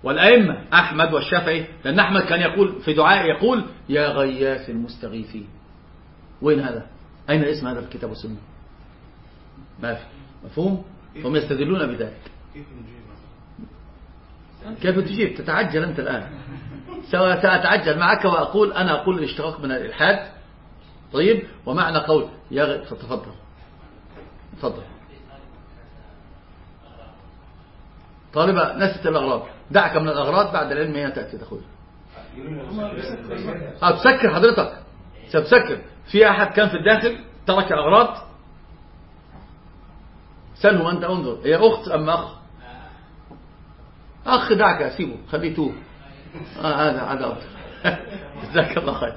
والأئمة أحمد والشافعي لأن أحمد كان يقول في دعاء يقول يا غياث المستغيثين. وين هذا؟ أين اسم هذا في الكتاب والسنة؟ ما في. مفهوم؟ هم يستدلون بذلك. كيف تجيب؟ تتعجل أنت الآن. سأتعجل معك وأقول أنا أقول الاشتقاق من الإلحاد. طيب؟ ومعنى قول يغ... تفضل. تفضل. طالبة نست الأغراض. دعك من الأغراض بعد العلم هي تأتي تأخذ أتسكر حضرتك. سبسكر في أحد كان في الداخل؟ ترك أغراض سلهم أنت انظر هي أخت أم أخ؟ أخ دعك سيبه خليه توه آه هذا هذا جزاك الله خير.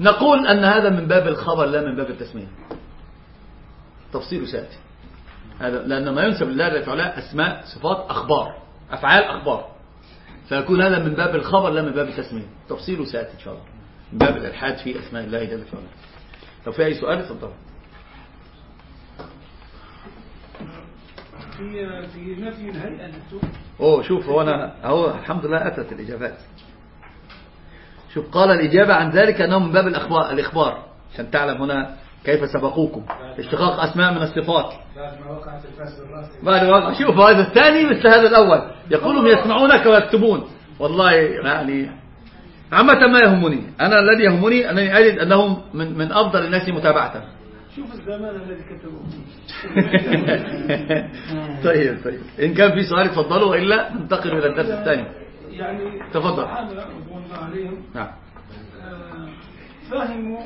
نقول أن هذا من باب الخبر لا من باب التسمية. تفصيل سيأتي. هذا لأن ما ينسب لله جل وعلا أسماء صفات أخبار أفعال أخبار. فيكون هذا من باب الخبر لا من باب التسمية. تفصيله سيأتي إن شاء الله. من باب الإلحاد في أسماء الله جل وعلا لو في أي سؤال تفضل في في نفي الهيئة أوه شوف هو أنا أهو الحمد لله أتت الإجابات. شوف قال الإجابة عن ذلك أنه من باب الأخبار الإخبار عشان تعلم هنا كيف سبقوكم. اشتقاق أسماء من الصفات. بعد ما وقعت الفاس بالراس بعد ما شوف هذا الثاني مثل هذا الأول. يقولون يسمعونك ويكتبون. والله يعني عامة ما يهمني. أنا الذي يهمني أنني أجد أنهم من, من أفضل الناس متابعة. شوف الزمان الذي كتبه طيب طيب. إن كان في سؤال اتفضلوا وإلا ننتقل إلى الدرس الثاني. يعني تفضل. عليهم. نعم. آه، فهموا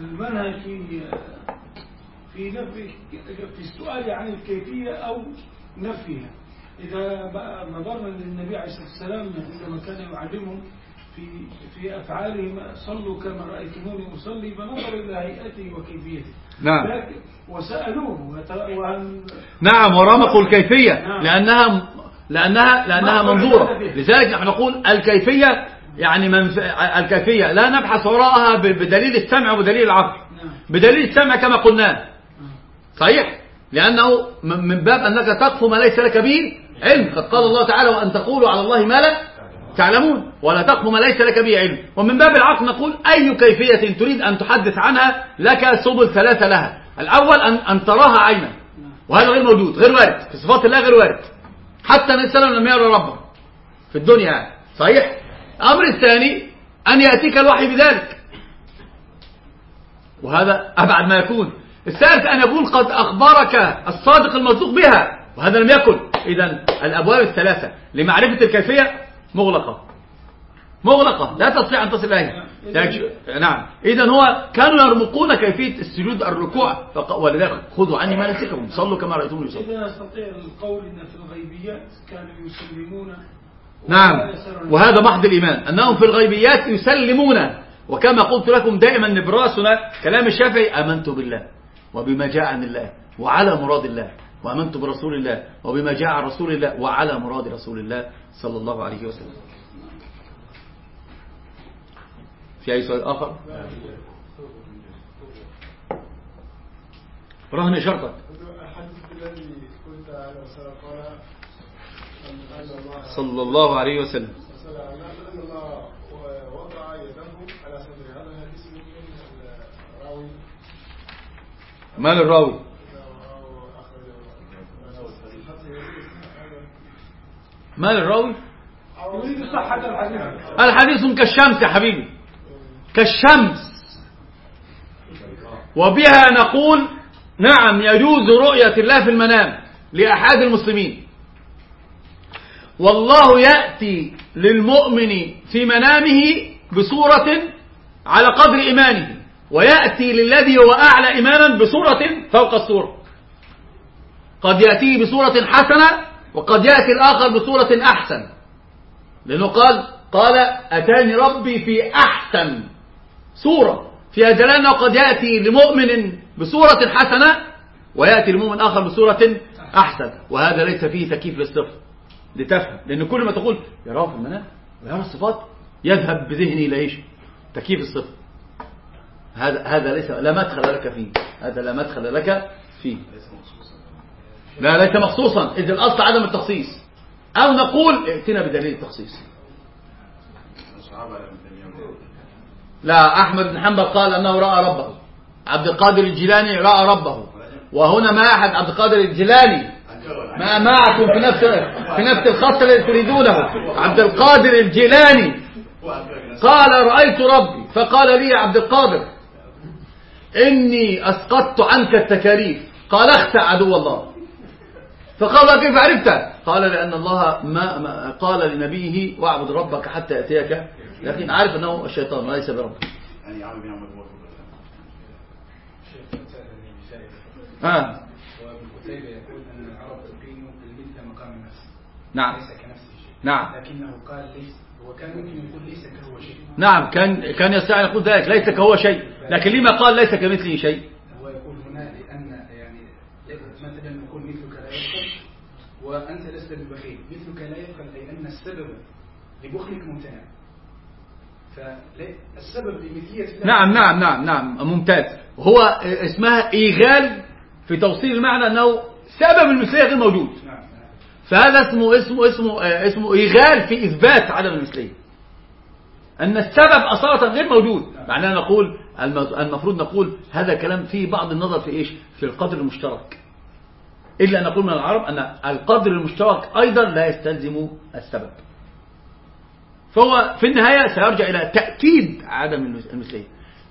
المنهج في في نفي في السؤال عن الكيفية أو نفيها. إذا نظرنا للنبي عليه الصلاة والسلام عندما كان يعلمهم في في أفعالهم صلوا كما رأيتموني أصلي فنظر إلى هيئته وكيفيته نعم. وسألوه نعم ورمقوا الكيفية نعم. لأنها لأنها لأنها منظورة. لذلك نحن نقول الكيفية يعني منف... الكيفية لا نبحث وراءها بدليل السمع وبدليل العقل نعم. بدليل السمع كما قلنا صحيح لأنه من باب أنك تقف ما ليس لك به علم قد قال الله تعالى وأن تقولوا على الله ما لا تعلمون؟ ولا تقف ما ليس لك به علم. ومن باب العقل نقول أي كيفية تريد أن تحدث عنها لك سبل ثلاثة لها. الأول أن, أن تراها عينا. وهذا غير موجود غير وارد. في صفات الله غير وارد. حتى النبي صلى الله عليه وسلم لم يرى ربه في الدنيا. يعني. صحيح؟ الأمر الثاني أن يأتيك الوحي بذلك. وهذا أبعد ما يكون. الثالث أن يقول قد أخبرك الصادق المصدوق بها. وهذا لم يكن. إذا الأبواب الثلاثة لمعرفة الكيفية مغلقة. مغلقة. لا تستطيع أن تصل إليها. لكن- نعم. إذا هو كانوا يرمقون كيفية السجود الركوع. ولذلك خذوا عني ما نسكم صلوا كما رأيتم يصلوا إذا نستطيع القول أن في الغيبيات كانوا يسلمون. نعم. وهذا محض الإيمان. أنهم في الغيبيات يسلمون. وكما قلت لكم دائما نبراسنا كلام الشافعي آمنت بالله وبما جاء عن الله وعلى مراد الله وآمنت برسول الله وبما جاء عن رسول الله وعلى مراد رسول الله صلى الله عليه وسلم. في أي سؤال آخر؟ رهن شرطك. صلى الله عليه وسلم. صلى الله عليه وسلم أن الله وضع يده على صدره هذا الحديث من الراوي مال الراوي أو أخرجه مال الراوي؟ يريد صحة الحديث. الحديث كالشمس يا حبيبي. كالشمس. وبها نقول نعم يجوز رؤية الله في المنام لأحد المسلمين. والله يأتي للمؤمن في منامه بصورة على قدر إيمانه ويأتي للذي هو أعلى إيمانا بصورة فوق الصورة. قد يأتيه بصورة حسنة وقد يأتي الآخر بصورة أحسن. لأنه قال قال أتاني ربي في أحسن صورة. فيها دلالة قد يأتي لمؤمن بصورة حسنة ويأتي لمؤمن آخر بصورة أحسن. وهذا ليس فيه تكييف للصفة. لتفهم. لأن كل ما تقول يراه في المنام ويرى الصفات؟ يذهب بذهني إلى إيش؟ تكييف الصفة. هذا هذا ليس لا مدخل لك فيه. هذا لا مدخل لك فيه. لا ليس مخصوصا. إذ الأصل عدم التخصيص. أو نقول ائتنا بدليل التخصيص. لا أحمد بن حنبل قال أنه رأى ربه. عبد القادر الجيلاني رأى ربه. وهنا ما أحد عبد القادر الجيلاني ما معكم في نفس في نفس الخط الذي تريدونه. عبد القادر الجيلاني قال رأيت ربي. فقال لي عبد القادر إني أسقطت عنك التكاليف. قال اخسع عدو الله. فقال كيف عرفت؟ قال لأن الله ما, ما قال لنبيه واعبد ربك حتى يأتيك لكن عارف أنه الشيطان وليس برب يعني آه. وابن قتيبة يقول أن العرب تقيم المثل مقام النفس نعم. ليس كنفسه شيء نعم. لكنه قال ليس هو كان ممكن يقول ليس كهو شيء. نعم. كان كان يستطيع أن يقول ذلك. ليس كهو شيء. لكن لما قال ليس كمثله شيء هو يقول هنا لأن يعني مثلا نقول مثلك لا يبخل وأنت لست ببخيل. مثلك لا يبخل أي أن السبب لبخلك ممتنع. فالسبب لمثلية نعم نعم نعم نعم ممتاز. هو اسمها إيغال في توصيل المعنى أنه سبب المثلية غير موجود. نعم نعم. فهذا اسمه اسمه اسمه اسمه إيغال في إثبات عدم المثلية. أن السبب أصالة غير موجود. معناه نقول الم- المفروض نقول هذا كلام فيه بعض النظر في إيش؟ في القدر المشترك. إلا أن نقول من العرب أن القدر المشترك أيضا لا يستلزم السبب. فهو في النهاية سيرجع إلى تأكيد عدم المثلية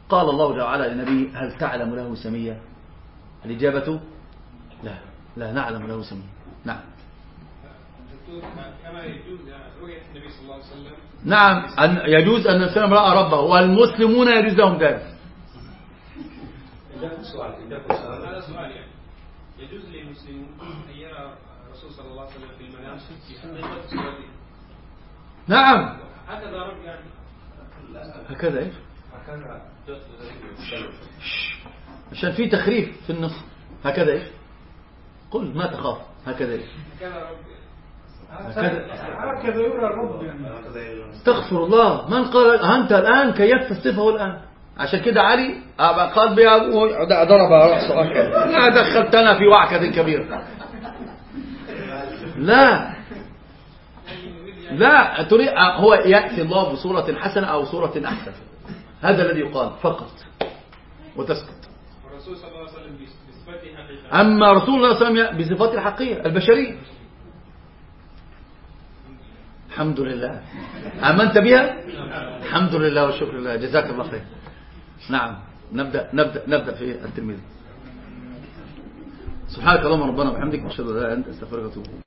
قال الله جل وعلا لنبيه هل تعلم له سميا الإجابة لا لا نعلم له سميا نعم. دكتور كما يجوز رؤية النبي صلى الله عليه وسلم نعم أن يجوز أن الإنسان رأى ربه والمسلمون يجوز لهم ذلك هذا سؤال يعني. يجوز للمسلم أن يرى الرسول صلى الله عليه وسلم في المنام في نعم. هكذا رب يعني. هكذا إيش عشان في تخريف في النص. هكذا إيش قل ما تخاف. هكذا إيش هكذا هكذا. هكذا يرى الرب يعني. استغفر الله. من قال أنت الآن كيفت الصفة الآن عشان كده علي أبا قال بها ضرب رأسه. هكذا لا دخلتنا في وعكة كبيرة. لا. لا تريد هو يأتي الله بصورة حسنة أو صورة أحسن. هذا الذي يقال فقط وتسكت والرسول صلى الله عليه وسلم بصفته أما رسول الله صلى الله عليه وسلم بصفاته الحقيقية البشرية. الحمد لله. آمنت بها؟ الحمد لله والشكر لله. جزاك الله خير. نعم. نبدأ نبدأ نبدأ في الترمذي. سبحانك اللهم ربنا وبحمدك أشهد أن لا إله إلا أنت أستغفرك وأتوب